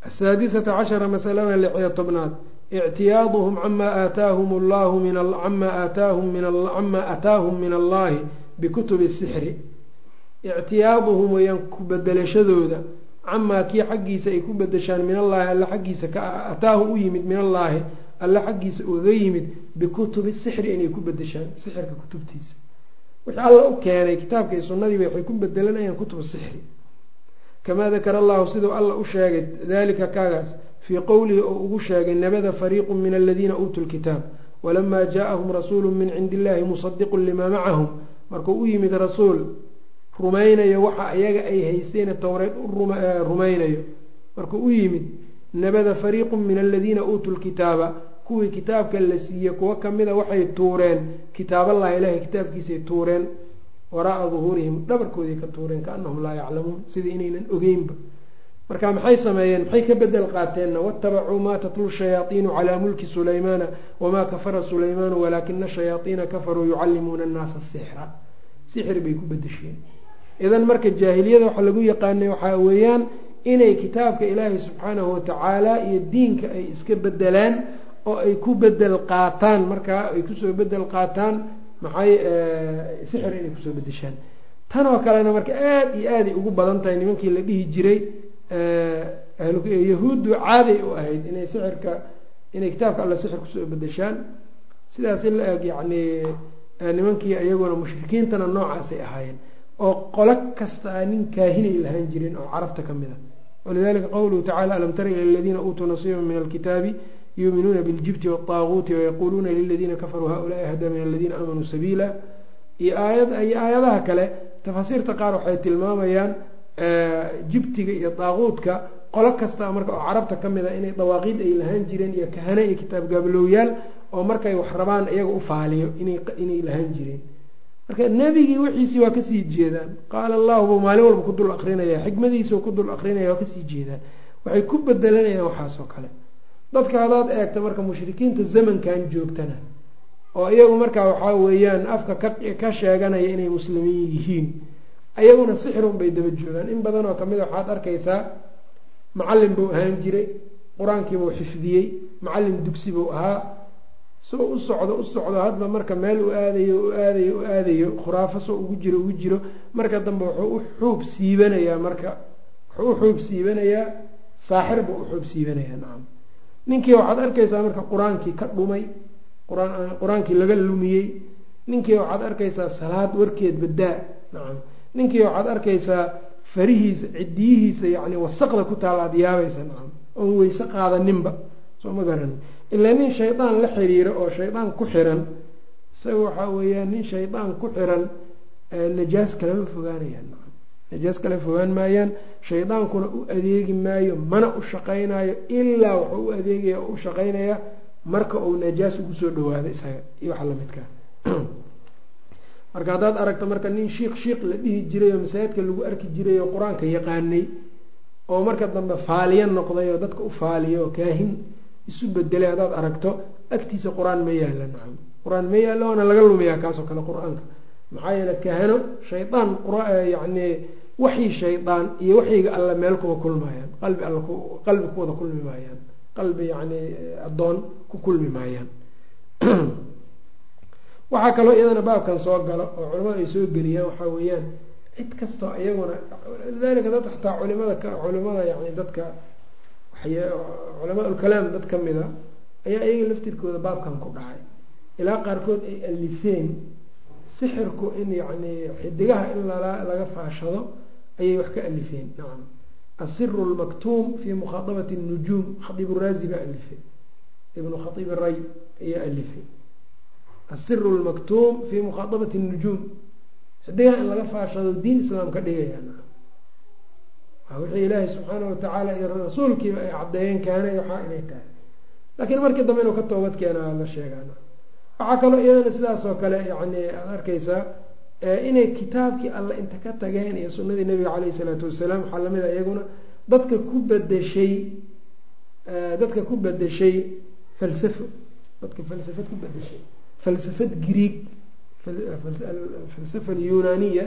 asaadisata cashara masalada lixiyo tobnaad ictiyaaduhum camaa aataahum llahu camaa aataahum camaa ataahum min allahi bikutubi sixri ictiyaaduhum weyaan ku bedelashadooda camaa kii xaggiisa ay ku bedeshaan min allaahi alla xaggiisa ka ataahum u yimid min allaahi alla xaggiisa uga yimid bikutubi sixri inay ku bedeshaan sixirka kutubtiisa. Wixii alla u keenay kitaabka iyo sunnadiiba waxay ku bedelanayaan kutubu sixri kamaa dakara allahu siduu alla u sheegay dalika kaagaas fii qowlihi oo ugu sheegay nabada fariiqu min aladiina uutuu lkitaab walamaa jaaahum rasuulu min cindi illahi musadiqun limaa macahum markuu u yimid rasuul rumaynayo waxa ayaga ay haysteene towreed rumaynayo markuu u yimid nabada fariiqu min aladiina uutuu lkitaaba kuwii kitaabka la siiyey kuwo kamida waxay tuureen kitaaballahi ilahay kitaabkiisay tuureen waraaa duhuurihim dhabarkoodii ka tuureen kaanahum laa yaclamuun sidii inaynan ogeynba marka maxay sameeyeen? Maxay ka bedel qaateenna watabacuu maa tatlu shayaaiinu calaa mulki sulaymaana wamaa kafara sulaymaanu walaakina shayaaiina kafaruu yucallimuuna annaasa sixra. Sixir bay ku bedesheen idan marka jaahiliyada waxa lagu yaqaanay waxaa weeyaan inay kitaabka ilaahay subxaanahu watacaala iyo diinka ay iska bedelaan oo ay ku bedel qaataan. Markaa ay ku soo bedel qaataan maxay sixir inay ku soo bedeshaan tan oo kalena marka aada iyo aaday ugu badan tahay nimankii la dhihi jiray yahuuddu caaday u ahayd inay sixirka inay kitaabka alla sixir ku soo bedeshaan sidaas in la eg yacni nimankii iyaguna mushrikiintana noocaasay ahaayeen oo qolo kastaa nin kaahinay lahaan jirin oo carabta ka mid a walidalika qowluhu tacala alam tara ila aladiina uutuu nasiiba min alkitaabi yuuminuuna biljibti waaaguuti wayaquuluuna liladiina kafaruu haulaai hada min aladiina aamanuu sabiila. Iyo aayaiyo aayadaha kale tafaasiirta qaar waxay tilmaamayaan jibtiga iyo daaquudka qolo kasta marka oo carabta ka mid a inay dawaaqiid ay lahaan jireen iyo kahane iyo kitaab gaabalowyaal oo markay wax rabaan iyaga u faaliyo inay lahaan jireen. Marka nebigii wixiisii waa ka sii jeedaan. Qaala allahu buu maalin walba ku dul akrinaya xikmadiisuu ku dul akrinaya waa ka sii jeedaan. Waxay ku bedelanayaan waxaasoo kale. Dadka haddaad eegta marka mushrikiinta zamankan joogtana oo iyagu markaa waxaa weeyaan afka ka sheeganaya inay muslimiin yihiin ayaguna sixirun bay daba joogaan in badan oo ka mid a waxaad arkaysaa macallin buu ahaan jiray qur'aankiibuu xifdiyey macallin dugsi buu ahaa. Soo u socdo u socdo hadba marka meel u aadayo u aadayo u aadayo khuraafo soo ugu jiro ugu jiro marka dambe wuxuu u xuub siibanayaa marka wuxuu u xuub siibanayaa saaxir buu u xuub siibanayaa nacam ninkii waxaad arkaysaa marka qur'aankii ka dhumay qur'aankii laga lumiyey. Ninkii waxaad arkaysaa salaad warkeed badaa nacam ninkii waxaad arkaysaa farihiisa cidiyihiisa yani wasaqda ku taalla ad yaabaysa nacam oon weyse qaadaninba soo ma garani. Ilaa nin shaydaan la xiriiro oo shaydaan ku xiran isaga waxaa weeyaan nin shaydaan ku xiran najaas kalama fogaanaya nacam. Najaas kale fogaan maayaan shaydaankuna u adeegi maayo mana u shaqaynayo ilaa wuxuu u adeegaya u shaqaynaya marka uu najaas ugu soo dhawaado isaga iyo waxa lamidkaa marka haddaad aragto marka nin shiik shiik la dhihi jiray oo masaajidka lagu arki jiray oo qur'aanka yaqaanay oo marka dambe faaliya noqday oo dadka u faaliya oo kaahin isu bedelay haddaad aragto agtiisa qur'aan ma yaalla nacam. Qur'aan ma yaallo waana laga lumiyaa kaasoo kale qur'aanka. Maxaa yeele kahano shaydaan yacni waxyi shaydaan iyo waxyiga alle meel kuwa kulmaayaan qalbi all qalbi ku wada kulmi maayaan qalbi yacni addoon ku kulmi maayaan waxaa kaloo iyadana baabkan soo galo oo culamada ay soo geliyaan waxaa weeyaan cid kastoo iyaguna lidalika dad xataa culimada culimada yani dadka culamaa ulkalaam dad ka mida ayaa iyaga laftirkooda baabkan ku dhacay. Ilaa qaarkood ay alifeen sixirku in yacni xidigaha in laga faashado ayay wax ka alifeen. Nacam asiru lmaktuum fi mukhaadabati nujuum khaiib raazi baa alifay. Ibnu khaiib ray ayaa alifay asiru lmaktuum fi mukhaadabati nujuum xidigaha in laga faashado diin islaam ka dhigaya. Wixii ilaahay subxaana watacaala iyo rasuulkiiba ay caddeeyeen kaanay waxaa inay tahay. Laakiin markii dambe inuu ka toobad keenaa la sheegaan. Waxaa kaloo iyadana sidaas oo kale yani aada arkeysaa inay kitaabkii alle inta ka tageen iyo sunadii nabiga caleyhi salaatu wasalaam waxaa la mid a iyaguna dadka ku bedeshay dadka ku bedeshay falsafo dadka falsafad ku bedeshay falsafad grieg falsafa alyunaniya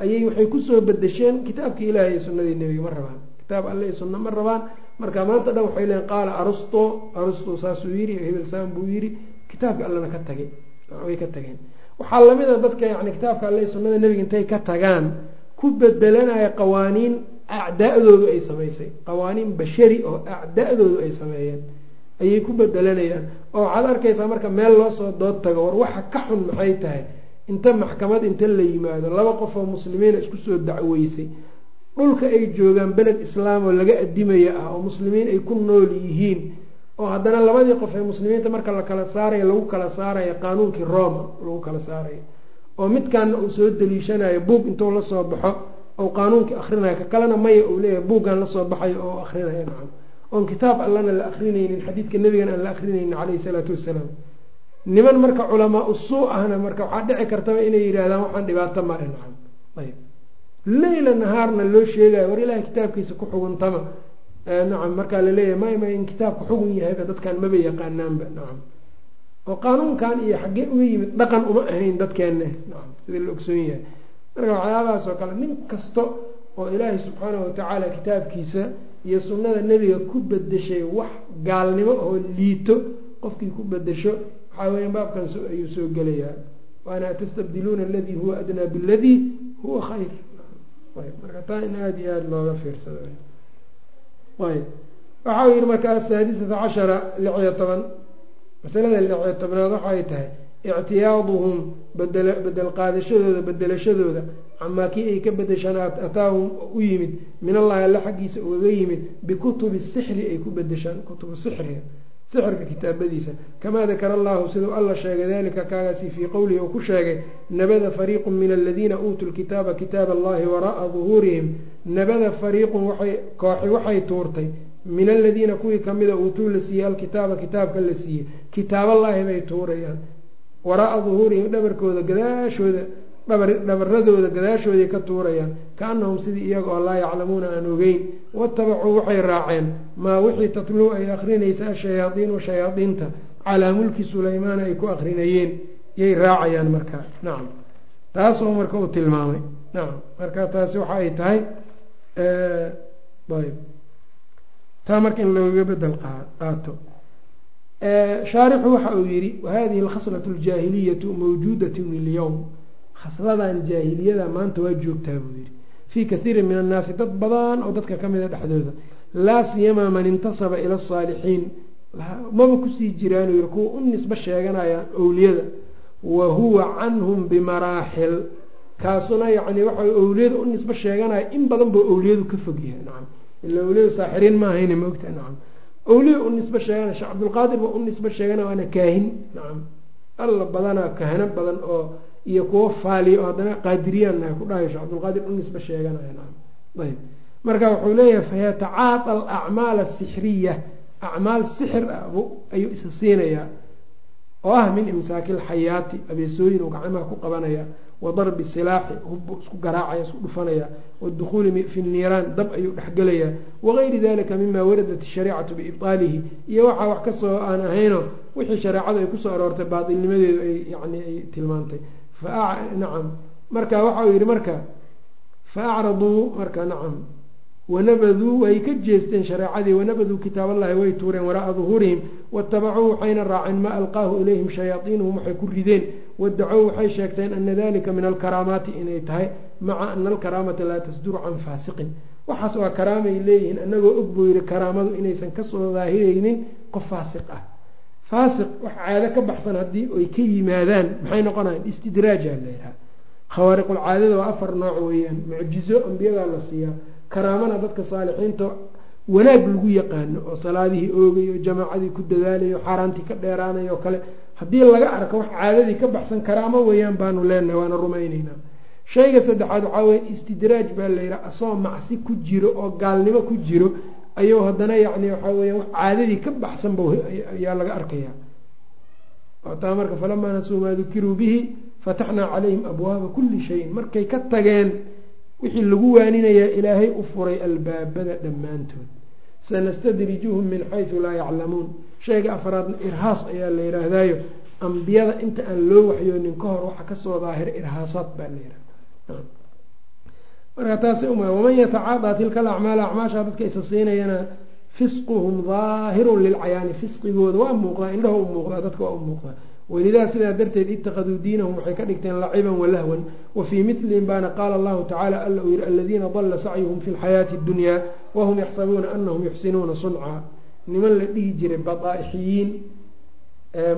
ayay waxay ku soo bedesheen kitaabkii ilahi iyo sunadii nebiga ma rabaan. Kitaab alle iyo sunna ma rabaan. Marka maanta dhan waxay leeyiin qaala arusto arusto saasuu yiri hebel saan buu yiri kitaabka allena ka tagay way ka tageen. Waxaa la mid a dadka yani kitaabka alle iyo sunada nebiga intay ka tagaan ku bedelanaya qawaaniin acdaadoodu ay samaysay. Qawaaniin bashari oo acda-doodu ay sameeyeen ayay ku bedelanayaan. oo waxaad arkaysaa marka meel loo soo dood tago war waxa ka xun maxay tahay? Inta maxkamad inta la yimaado laba qof oo muslimiina isku soo dacweysay. Dhulka ay joogaan beled islaam oo laga adimaya ah oo muslimiin ay ku nool yihiin oo haddana labadii qof ee muslimiinta marka la kala saaraya lagu kala saaraya qaanuunkii roma lagu kala saaraya. Oo midkaana uu soo daliishanayo buug intuu la soo baxo ou qaanuunkii akrinayo ka kalena maya uu leeyahay buuggan la soo baxayo oo akrinayo nacam oon kitaab allana la akrinaynin xadiidka nebigana aan la akrinaynin caleyhi salaatu wasalaam. Niman marka culamaa usuu ahna marka waxaa dhici kartaba inay yidhaahdaan waxaan dhibaato male nacam. Ayb leyla nahaarna loo sheegayo war ilahay kitaabkiisa ku xuguntama nacam markaa la leeyahay may may in kitaabka xugun yahayba dadkan maba yaqaanaanba nacam. Oo qaanuunkan iyo xaggee uga yimid dhaqan uma ahayn dadkeenne nacam sida la ogsoon yahay. Marka waxyaabahaas oo kale nin kasta oo ilaahay subxaanahu watacaala kitaabkiisa iyo sunnada nebiga ku bedeshay wax gaalnimo oo liito qofkii ku bedesho waxaa weya baabkan ayuu soo gelayaa. Waana tastabdiluuna aladii huwa adnaa biladii huwa khayr. Marka taa in aada iyo aada looga fiirsado. Ayb waxau yihi marka asaadisata cashara lixiyo toban masalada lixiyo tobnaad waxay tahay ictiyaaduhum bedel bedel qaadashadooda bedelashadooda camaa kii ay ka bedeshaan ataahum u yimid min allahi alle xaggiisa ugaga yimid bikutubi sixri ay ku bedeshaan kutubu sixriga sixirka kitaabadiisa. Kamaa dakara allahu siduu alla sheegay dalika kaagaasi fii qowlihi uu ku sheegay nabada fariiqun min aladiina uutuu lkitaaba kitaab allahi wara'a duhuurihim nabada fariiqun waay kooxi waxay tuurtay min aladiina kuwii kamida uutuu la siiyey alkitaaba kitaabka la siiyey kitaaballahi bay tuurayaan. Wara'a duhuurihim dhabarkooda gadaashooda dhabaradooda gadaashooday ka tuurayaan kaanahum sidii iyaga oo laa yaclamuuna aan ogeyn watabacuu waxay raaceen maa wixii tatluu ay akrinaysa ashayaadiinu shayaadiinta calaa mulki sulaymaana ay ku akrinayeen yay raacayaan marka nacam taasoo marka uu tilmaamay. Nacam marka taasi waxa ay tahay ayb taa marka in looga bedel qaato. Shaarixu waxa uu yihi wahadihi alkhaslatu aljaahiliyatu mawjuudat ilyowm khasladan jaahiliyada maanta waa joogtaa buu yihi fii kathiirin min annaasi dad badan oo dadka ka mida dhexdooda. Laa siyamaa man intasaba ila asaalixiin maba ku sii jiraan yihi kuwa u nisbo sheeganayaan owliyada. Wa huwa canhum bimaraaxil kaasuna yacni waxa owliyada u nisbo sheeganaya in badan buu owliyadu ka fog yahay nacam. Ila owliyadu saaxiriin ma ahayna maogtaha nacam. Owliya u nisbo sheeganaya sheekh cabdulqaadir ba u nisbo sheeganaya waana kaahin nacam. Alla badanaa kahano badan oo iyo kuwo faaliya oo haddana qaadiriyaan nahay ku dhahay sheekh cabdulqaadir u nisbe sheeganaya ayb marka wuxuu leeyahay fayatacaada alacmaal asixriya acmaal sixir ah ayuu isa siinayaa oo ah min imsaaki alxayaati abeesooyin uu gacmaha ku qabanaya wa darbi silaaxi hubbu isku garaacaya isku dhufanaya. Waadukhuuli fi niiraan dab ayuu dhexgelayaa wagayri dalika mima waradat shariicatu biibtaalihi. Iyo waxaa wax ka soo aan ahayno wixii shareecadu ay ku soo aroortay baatilnimadeedu ay yani ay tilmaantay nacam marka waxa uu yihi marka fa acraduu marka nacam wanabaduu way ka jeesteen shareecadii wanabaduu kitaab allahi way tuureen waraaa duhuurihim watabacuu waxayna raaceen maa alqaahu ilayhim shayaaiinuhum waxay ku rideen wadacow waxay sheegteen ana dalika min alkaraamaati inay tahay maca ana alkaraamata laa tasduru can faasiqin waxaas waa karaamay leeyihiin anagoo og buu yihi karaamadu inaysan ka soo daahiraynin qof faasiq ah faasiq wax caado ka baxsan haddii ay ka yimaadaan maxay noqonayan istidraaja layihaha khawaariqulcaadada waa afar nooc weeyaan mucjizo ambiyadaa la siiyaa karaamana dadka saalixiinta wanaag lagu yaqaano oo salaadihii oogayo jamaacadii ku dadaalayo xaaraantii ka dheeraanayo o kale haddii laga arko wax caadadii ka baxsan karaamo weeyaan baanu leenahay waana rumayneynaa shayga saddexaad waxaa weya istidraaj baa la yidhaha asagoo macsi ku jiro oo gaalnimo ku jiro ayuu haddana yacni waxaa weya caadadii ka baxsanba ayaa laga arkaya taa marka falamaa nasuu maa dukiruu bihi fataxnaa calayhim abwaaba kulli shayin. Markay ka tageen wixii lagu waaninayaa ilaahay u furay albaabada dhammaantood. Sanastadrijuhum min xaysu laa yaclamuun. Shayga afraadna irhaas ayaa la yidhaahdayo ambiyada inta aan loo waxyoonin ka hor waxa ka soo daahira irhaasaad baa la yidhahda marka taas uma waman yatacaadaa tilka alacmaal acmaasha dadka isa siinayana fisquhum daahirun lilcayaani. Fisqigooda waa muuqdaa indhaha u muuqdaa dadka waa u muuqdaa. Walidaa sidaa darteed itakaduu diinahum waxay ka dhigteen laciban walahwan wa fii milihim baana qaala allahu tacala alla uu yihi aladiina dalla sacyuhum fi lxayaati اddunyaa wahum yaxsabuuna anahum yuxsinuuna suncaa niman la dhihi jiray badaa'ixiyiin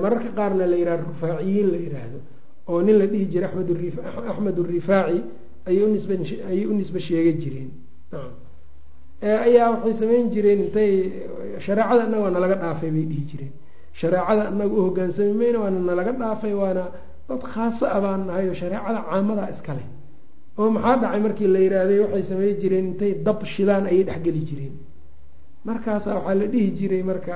mararka qaarna la yihah rufaaciyiin la yihaahdo oo nin la dhihi jiray axmed rifaaci ayay u nisbe sheega jireen. Ayaa waxay samayn jireen intay shareecada inaga waa nalaga dhaafay bay dhihi jireen. Shareecada anaga u hogaansami mayna waana nalaga dhaafay waana dad khaasa a baan nahay oo shareecada caamadaa iska leh. Oo maxaa dhacay markii la yiraahday waxay samey jireen intay dab shidaan ayay dhexgeli jireen. Markaasa waxaa la dhihi jiray marka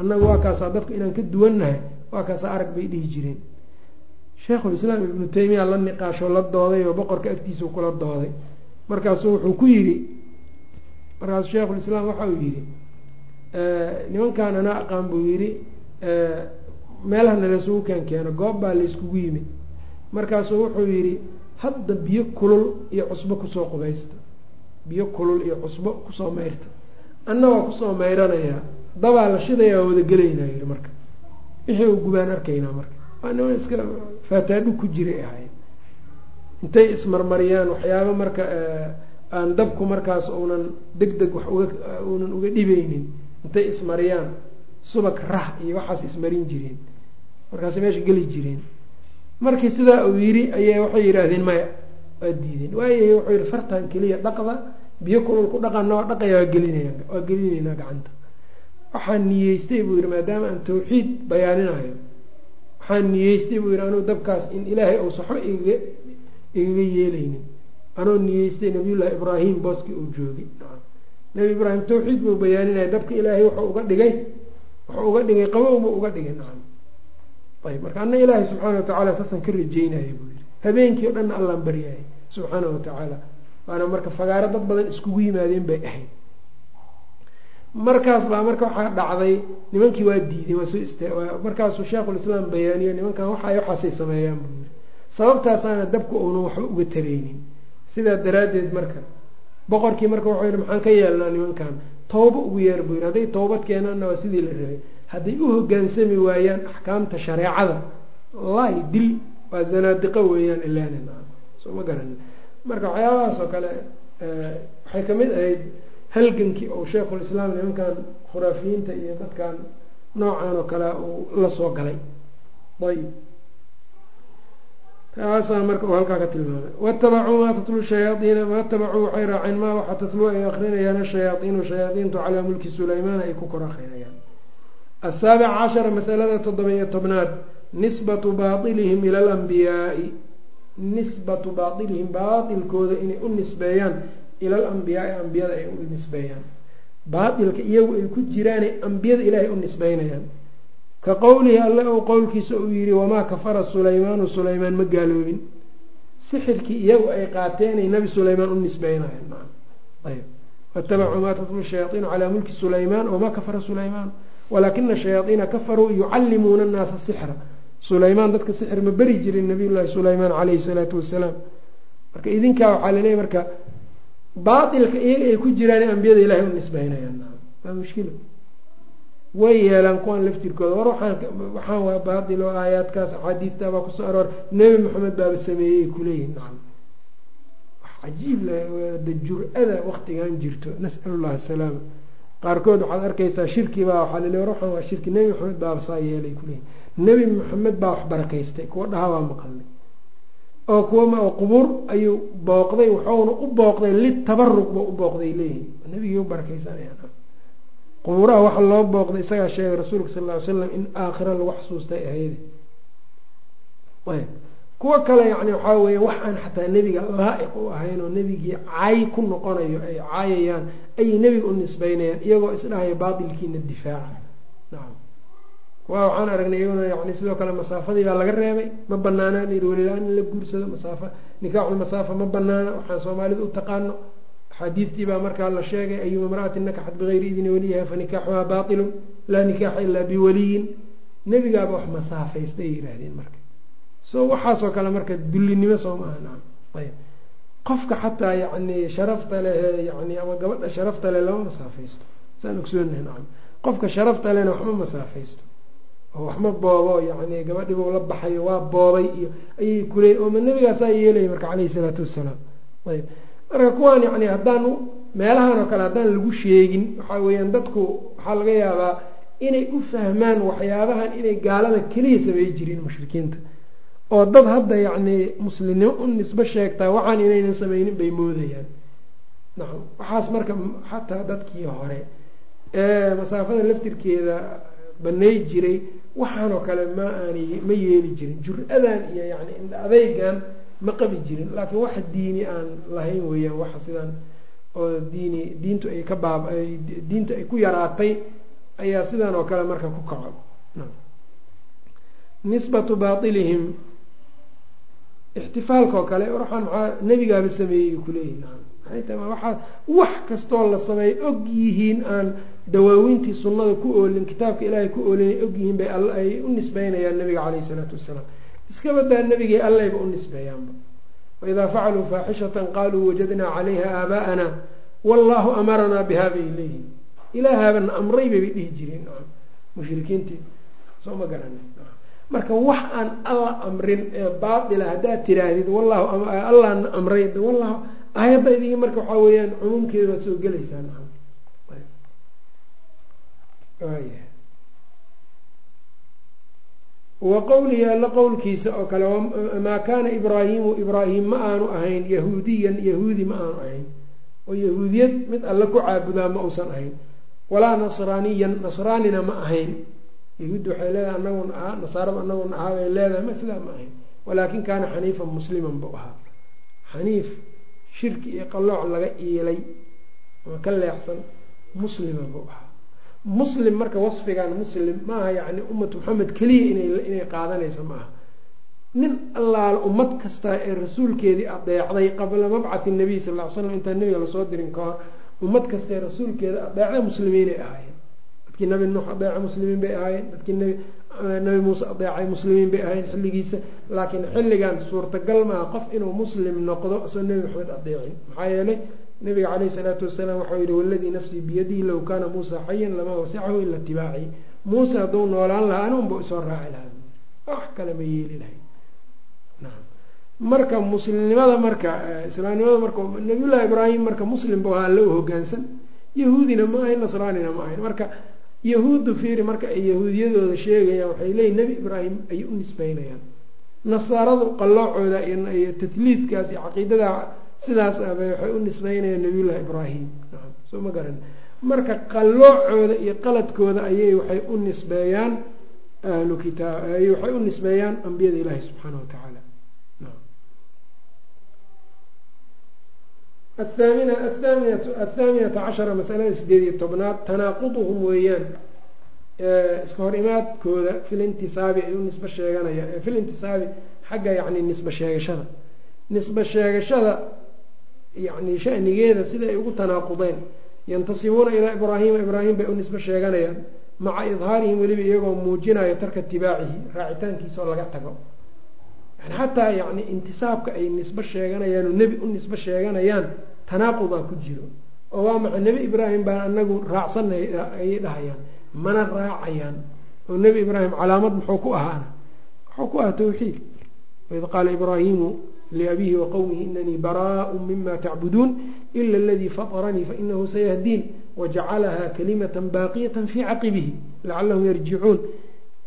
annaga waa kaasaa dadku inaan ka duwannahay waa kaasaa arag bay dhihi jireen sheikhulislaam ibnu taymiya la niqaashoo la dooday oo boqorka agtiisa kula dooday. Markaasuu wuxuu ku yidhi markaasuu sheikhulislaam waxa uu yidhi nimankan anaa aqaan buu yidhi meelahana laysugu keen keeno goob baa layskugu yimid. Markaasuu wuxuu yidhi hadda biyo kulul iyo cusbo ku soo qubaysta. Biyo kulul iyo cusbo ku soo mayrta. Anna waa ku soo mayranayaa dabaa la shidaya waa wada gelaynaa yidhi marka. Wixii uu gubaan arkaynaa marka waa niman iska faataadhu ku jiray ahayd intay ismarmariyaan waxyaaba marka aan dabku markaas uunan deg deg wax uga uunan uga dhibeynin intay ismariyaan subag rah iyo waxaas ismarin jireen markaasay meesha geli jireen. Markii sidaa uu yidhi ayay waxay yidhaahdeen maya waa diideen. Waayahay wuxuu yihi fartan keliya dhaqda biyo kulul ku dhaqana waa dhaqaya waa gelinaya waa gelinaynaa gacanta. Waxaan niyeystay buu yihi maadaama aan tawxiid bayaaninayo waxaan niyeystay buu yihi anuu dabkaas in ilaahay uusa waxba igaga igaga yeelaynin. Anoo niyeystay nabiyullaahi ibraahim booskii uu joogay. Nabi ibraahim tawxiid buu bayaaninaya dabka ilaahay wuxuu uga dhigay wuxuu uga dhigay qabowbuu uga dhigay. Nacam. Ayb marka ana ilaahay subxaana watacaala saasaan ka rajeynaya buu yihi habeenkii o dhanna allaan baryahay subxaana watacaala waana marka fagaaro dad badan iskugu yimaadeen bay ahayd markaas baa marka waxaa dhacday nimankii waa ista markaasuu sheikhulislaam bayaaniyo nimankan waxa waxaasay sameeyaan buu yiri sababtaasaana dabka uunan waxba uga taraynin sidaa daraaddeed marka boqorkii marka wuxuu yihi maxaan ka yeelnaa nimankan tooba ugu yeer buu yiri hadday toobad keenaanna waa sidii la rabay. Hadday u hogaansami waayaan axkaamta shareecada lay dil waa zanaadiqo weeyaan ilaana soo ma garani marka waxyaabahaas oo kale waxay ka mid ahayd halgankii oo sheikhulislaam nimankan khuraafiyiinta iyo dadkan noocan oo kale uu la soo galay. Ayb taasaa marka uu halkaa ka tilmaamay. Watabacuu maa tatlu shayaaiina watabacuu waxay raaceen maa waxa tatlu ay akrinayaan ashayaaiinu shayaaiintu calaa mulki sulaymaan ay ku kor akrinayaan asaabic cashara masalada toddoba iyo tobnaad nisbatu baailihim ila alambiyaai nisbatu baatilihim baatilkooda inay u nisbeeyaan ila alambiyaai ambiyada ay u nisbeeyaan. Baatilka iyagu ay ku jiraanay ambiyada ilaahay u nisbeynayaan ka qowlihi alle ou qowlkiisa uu yihi wamaa kafara sulaymaanu sulaymaan ma gaaloobin. Sixirkii iyagu ay qaateenay nabi sulaymaan u nisbeynayaan ayb watabacuu maa tatlu shayaaiinu calaa mulki sulaymaan wamaa kafara sulaymaan. Walaakina shayaaiina kafaruu yucallimuuna annaasa sixra. Sulaymaan dadka sixir ma beri jirin nabiy llaahi sulaymaan caleyhi salaatu wasalaam. Marka idinkaa waxaa laleeyahy marka baatilka iyaga ay ku jiraan ambiyada ilahay u nisbeynayaan waa mushkila way yeelaan kuwan laftirkooda war waxaan waa baatil oo aayaadkaas axaadiidtabaa ku soo aroor. Nebi maxamed baaba sameeyey kuleeyihin nacam wax cajiib da jur-ada waktigan jirto. Nasal llah asalaama qaarkood waxaad arkaysaa shirki baa waxaa lale war waxaan waa shirki. Nebi maxamed baaba saa yeelay kuleeyihin nebi maxamed baa wax barakaystay. Kuwa dhaha waa maqalnay oo kuwa qubuur ayuu booqday waxauna u booqday litabaruq ba u booqday leeyihiin nebigii u barakaysanaya qubuuraha waxa loo booqday isagaa sheegay rasuulka sal ly slam in aakhira lagu xasuustay ahayde ayb. Kuwo kale yani waxaa weeye wax aan xataa nebiga laa-iq u ahayn oo nebigii cay ku noqonayo ay caayayaan ayay nebiga u nisbeynayaan iyagoo isdhahaya baatilkiina difaaca. Nacam kuwa waxaan aragnay iyaguna yani sidoo kale masaafadii baa laga reebay ma banaana layiri welilaan in la guursado masaafa nikaaxulmasaafa ma banaana waxaan soomaalida u taqaano. Xadiidtii baa markaa la sheegay ayuma imra'atin nakaxat bigayri idni waliyiha fa nikaaxuhaa baatilun laa nikaaxa ilaa biwaliyin. Nebigaaba wax masaafaystay ay marka. So waxaasoo kale marka dullinimo soo maaha nacam ayb qofka xataa yani sharafta leh yani ama gabadha sharafta leh lama masaafaysto. Saan ogsoonahay nacam. Qofka sharafta lehna waxma masaafaysto oo waxma boobo yani gabadhiibuu la baxayo waa boobay iyo ayay kuleeyin ooma nebigaasaa yeelaya marka caleyhi salaatu wassalaam. Ayb. Marka kuwaan yani haddaan meelahan oo kale haddaan lagu sheegin waxaa weeyaan dadku waxaa laga yaabaa inay u fahmaan waxyaabahan inay gaalada keliya samey jireen mushrikiinta. Oo dad hadda yacni muslimnimo u nisbo sheegtaa waxaan inaynan sameynin bay moodayaan. Nacam waxaas marka xataa dadkii hore ee masaafada laftirkeeda banay jiray waxaanoo kale ma aanay ma yeeli jirin. Jur-adan iyo yani adeygan ma qabi jirin. Laakiin waxa diini aan lahayn weeyaan waxa sidaan oo diini diintu ay ka baab diintu ay ku yaraatay ayaa sidan oo kale marka ku kaco nisbatu baailihim ixtifaalka oo kale waxaan maxaa nebigaaba sameeyey kuleeyihin maxay tahay? Waxaa wax kastoo la sameeya og yihiin aan dawaawiintii sunnada ku oolin kitaabka ilaahay ku oolin ay og yihiin bay all ay u nisbeynayaan nabiga caleyhi isalaatu wassalaam iska badaa nebigay allayba u nisbeeyaanba waidaa facaluu faaxishatan qaaluu wajadnaa calayha aabaa'ana wallahu amaranaa bihaa bay leeyihiin ilaahaabana amray baybay dhihi jireen. Mushrikiintii soo ma garana marka wax aan alla amrin ee baatila haddaad tiraahdid wallahu allahna amray wallahu aayadda idigi marka waxaa weeyaan cumuumkeeda waad soo gelaysaa. Naam wa qowlihi alla qowlkiisa oo kale maa kaana ibraahimu ibraahim ma aanu ahayn yahuudiyan yahuudi ma aanu ahayn. Oo yahuudiyad mid alle ku caabudaa ma uusan ahayn. Walaa nasraaniyan nasraanina ma ahayn. Yahuudda waxay leedahay anaguna ahaa nasaarada anaguna ahaa bay leedahay ma sidaa ma ahayn. Walaakin kaana xaniifan musliman buu ahaa. Xaniif shirki iyo qallooc laga iilay ama ka leexsan muslima buu ahaa muslim marka wasfigan muslim maaha yani ummatu maxamed keliya inay qaadanaysa ma aha nin allaala ummad kasta ee rasuulkeedii adeecday qabla mabcathi nabiy sal ly slam intaan nabiga la soo dirin ka hor ummad kastaee rasuulkeeda adeecda muslimiinay ahaayeen. Dadkii nabi nuux adeeca muslimiin bay ahaayeen dadkii nabi nabi muuse adeecay muslimiin bay ahaayeen xilligiisa. Laakiin xilligan suurtagal maaha qof inuu muslim noqdo isoo nebi maxamed adeecin maxaa yeelay nabiga caleyhi salaatu wasalaam waxau yihi waladii nafsii biyadihi low kaana muusa xayan lamaa wasicahu ila itibaaci muuse hadduu noolaan lahaa anunba isoo raaci lahaa. Wax kale ma yeeli lahay marka muslimnimada marka islaamnimada marka nabiyullahi ibraahim marka muslim bu ahaa alla u hogaansan. Yahuudina ma ahayn nasraanina ma ahayn marka yahuuddu fiiri marka ay yahuudiyadooda sheegayaan waxay leeyihiin nebi ibraahim ayay u nisbeynayaan nasaaradu qalloocooda iyo tatliidkaas iyo caqiidada sidaas aba waxay u nisbeynayaan nabiyullahi ibraahim. Soo ma garan. Marka qalloocooda iyo qaladkooda ayay waxay u nisbeeyaan ahlu kitaab waxay u nisbeeyaan ambiyada ilaahi subxaana watacaala naam. Athaamina athaminatu athaaminata cashara masalada sideed iyo tobnaad tanaaquduhum weeyaan iska hor imaadkooda fil intisaabi ay u nisbo sheeganayaan fil intisaabi xagga yacni nisbo sheegashada. Nisbo sheegashada yacni shanigeeda sida ay ugu tanaaqudeen. Yantasibuuna ilaa ibraahiima ibraahim bay u nisbo sheeganayaan maca idhaarihim weliba iyagoo muujinayo tarka itibaacihi raacitaankiisa oo laga tago. Yani xataa yani intisaabka ay nisbo sheeganayaan oo nebi u nisbo sheeganayaan tanaaqudaa ku jiro. Oo waa maca nebi ibraahim baan anagu raacsanay ayay dhahayaan mana raacayaan. Oo nebi ibraahim calaamad muxuu ku ahaana? Muxuu ku ahaa tawxiid. Waid qaala ibraahimu liabihi wa qowmihi inanii baraaءu mima tacbuduun ila aladii faطranii fainahu sayahdiin wajacalaha kalimata baaqiyata fii caqibihi lacalahum yarjicuun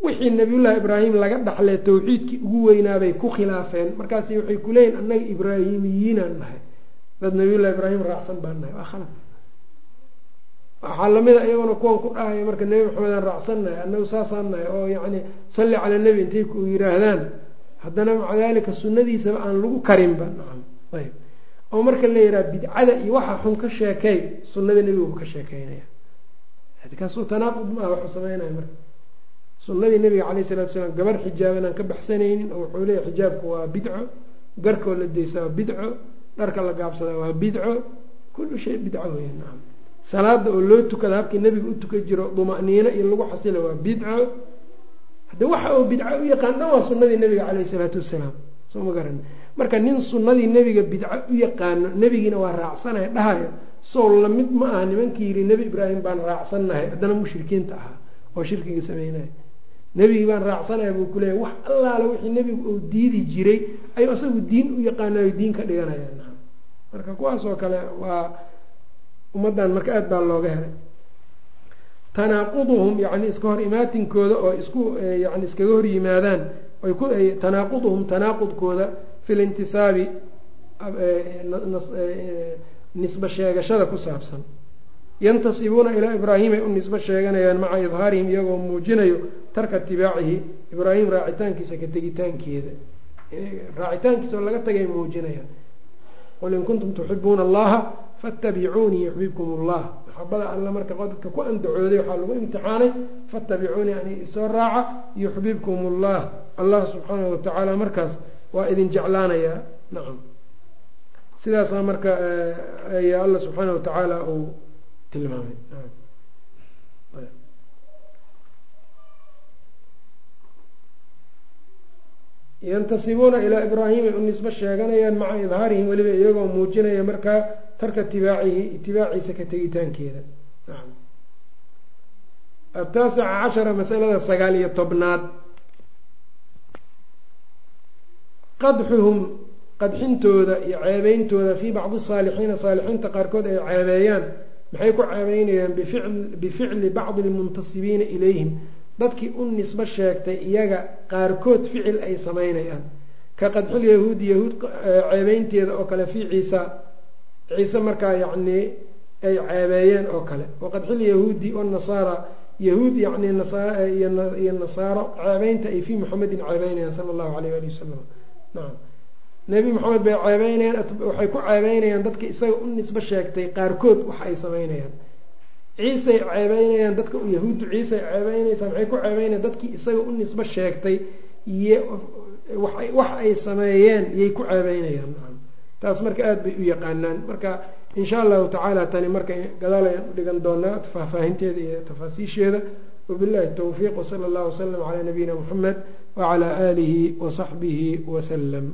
wixii nabiyullaahi ibraahim laga dhaxlee tawxiidkii ugu weynaabay ku khilaafeen markaas waxay kuleeyihin annaga ibraahimiyiinaan nahay dad nabiyullahi ibraahim raacsan baan nahay waa khalad waxaa lamida iyaguna kuwan ku dhahaya marka nebi maxamedaan raacsannahay annagu saasaan nahay oo yacni salli cala nebi intay ku yiraahdaan haddana maca dalika sunadiisaba aan lagu karinba ayb oo marka la yidhaha bidcada iyo waxa xun ka sheekey sunada nebigu ka sheekeynaya kaasuu tanaaqud maaha waxuu sameynaya marka. Sunadii nabiga caleyh salatu salaam gabar xijaab inaan ka baxsanaynin oo wuxuu leeyahy xijaabku waa bidco garkoo la daysaa waa bidco dharka la gaabsadaa waa bidco kullu shay bidco weya nacam. Salaada oo loo tukada habkii nebiga u tukan jiro duma'niino iyo lagu xasila waa bidco hadde waxa uu bidco u yaqaan dhan waa sunadii nabiga caleyh isalaatu wasalaam soo ma garan. Marka nin sunadii nebiga bidco u yaqaano nebigiina waa raacsanaya dhahayo sow la mid ma aha nimankii yidhi nebi ibraahim baan raacsannahay haddana mushrikiinta ahaa oo shirkiga sameynaya nebigii baan raacsanaya buu kuleeyahy wax allaale wixii nebigu uu diidi jiray ayuu asagu diin u yaqaanayo diin ka dhiganayaan marka kuwaas oo kale waa ummaddan marka aada baa looga helay tanaaquduhum yani iska hor imaatinkooda oo isku yani iskaga hor yimaadaan tanaaquduhum tanaaqudkooda fi lintisaabi nisba sheegashada ku saabsan. Yantasibuuna ilaa ibraahim ay u nisbo sheeganayaan maca idhaarihim iyagoo muujinayo tarka itibaacihi ibraahim raacitaankiisa ka tegitaankeeda. Raacitaankiisa oo laga tagay muujinayaan. Qul in kuntum tuxibuuna allaha fattabicuunii yuxbibkum allah maxabada alla marka dadka ku andacooday waxaa lagu imtixaanay fattabicuunii ani isoo raaca yuxbibkum allah allah subxaanahu watacaala markaas waa idin jeclaanayaa nacam sidaasaa marka ayaa alla subxaana watacaala uu tilmaamay. Yantasibuuna ilaa ibraahim ay u nisbo sheeganayaan maca idhaarihim weliba iyagoo muujinaya markaa tarka itibaacihi itibaaciisa ka tegitaankeeda. Ataasica cashara masalada sagaal iyo tobnaad. Qadxuhum qadxintooda iyo ceebeyntooda fii bacdi saalixiina saalixiinta qaarkood ay ceebeeyaan. Maxay ku ceebeynayaan bificli bacdi lmuntasibiina ilayhim. Dadkii u nisbo sheegtay iyaga qaarkood ficil ay sameynayaan ka qadxil yahuudi yahuud ceebeynteeda oo kale fii ciisa ciise markaa yacnii ay ceebeeyeen oo kale. Waqadxil yahuudi wanasaara yahuud yani iyo nasaaro ceebeynta ay fii muxamedin ceebeynayaan sala allahu alayh ali wasalam nacam nebi moxamed bay ceebeynayaan waxay ku ceebeynayaan dadka isaga u nisbo sheegtay qaarkood waxa ay sameynayaan ciisay ceebeynayaan dadka yahuuddu ciisay ceebeynaysaa maxay ku ceebeynayaan dadkii isaga u nisbo sheegtay iyo wax ay sameeyeen yay ku ceebeynayaan taas marka aada bay u yaqaanaan. Marka insha allahu tacaala tani marka gadaal ayaan u dhigan doonaa faahfaahinteeda iyo tafaasiisheeda. Wabillahi towfiiq wsala allahu wasalam calaa nabiyina muxamed wacalaa aalihi wasaxbihi wasalam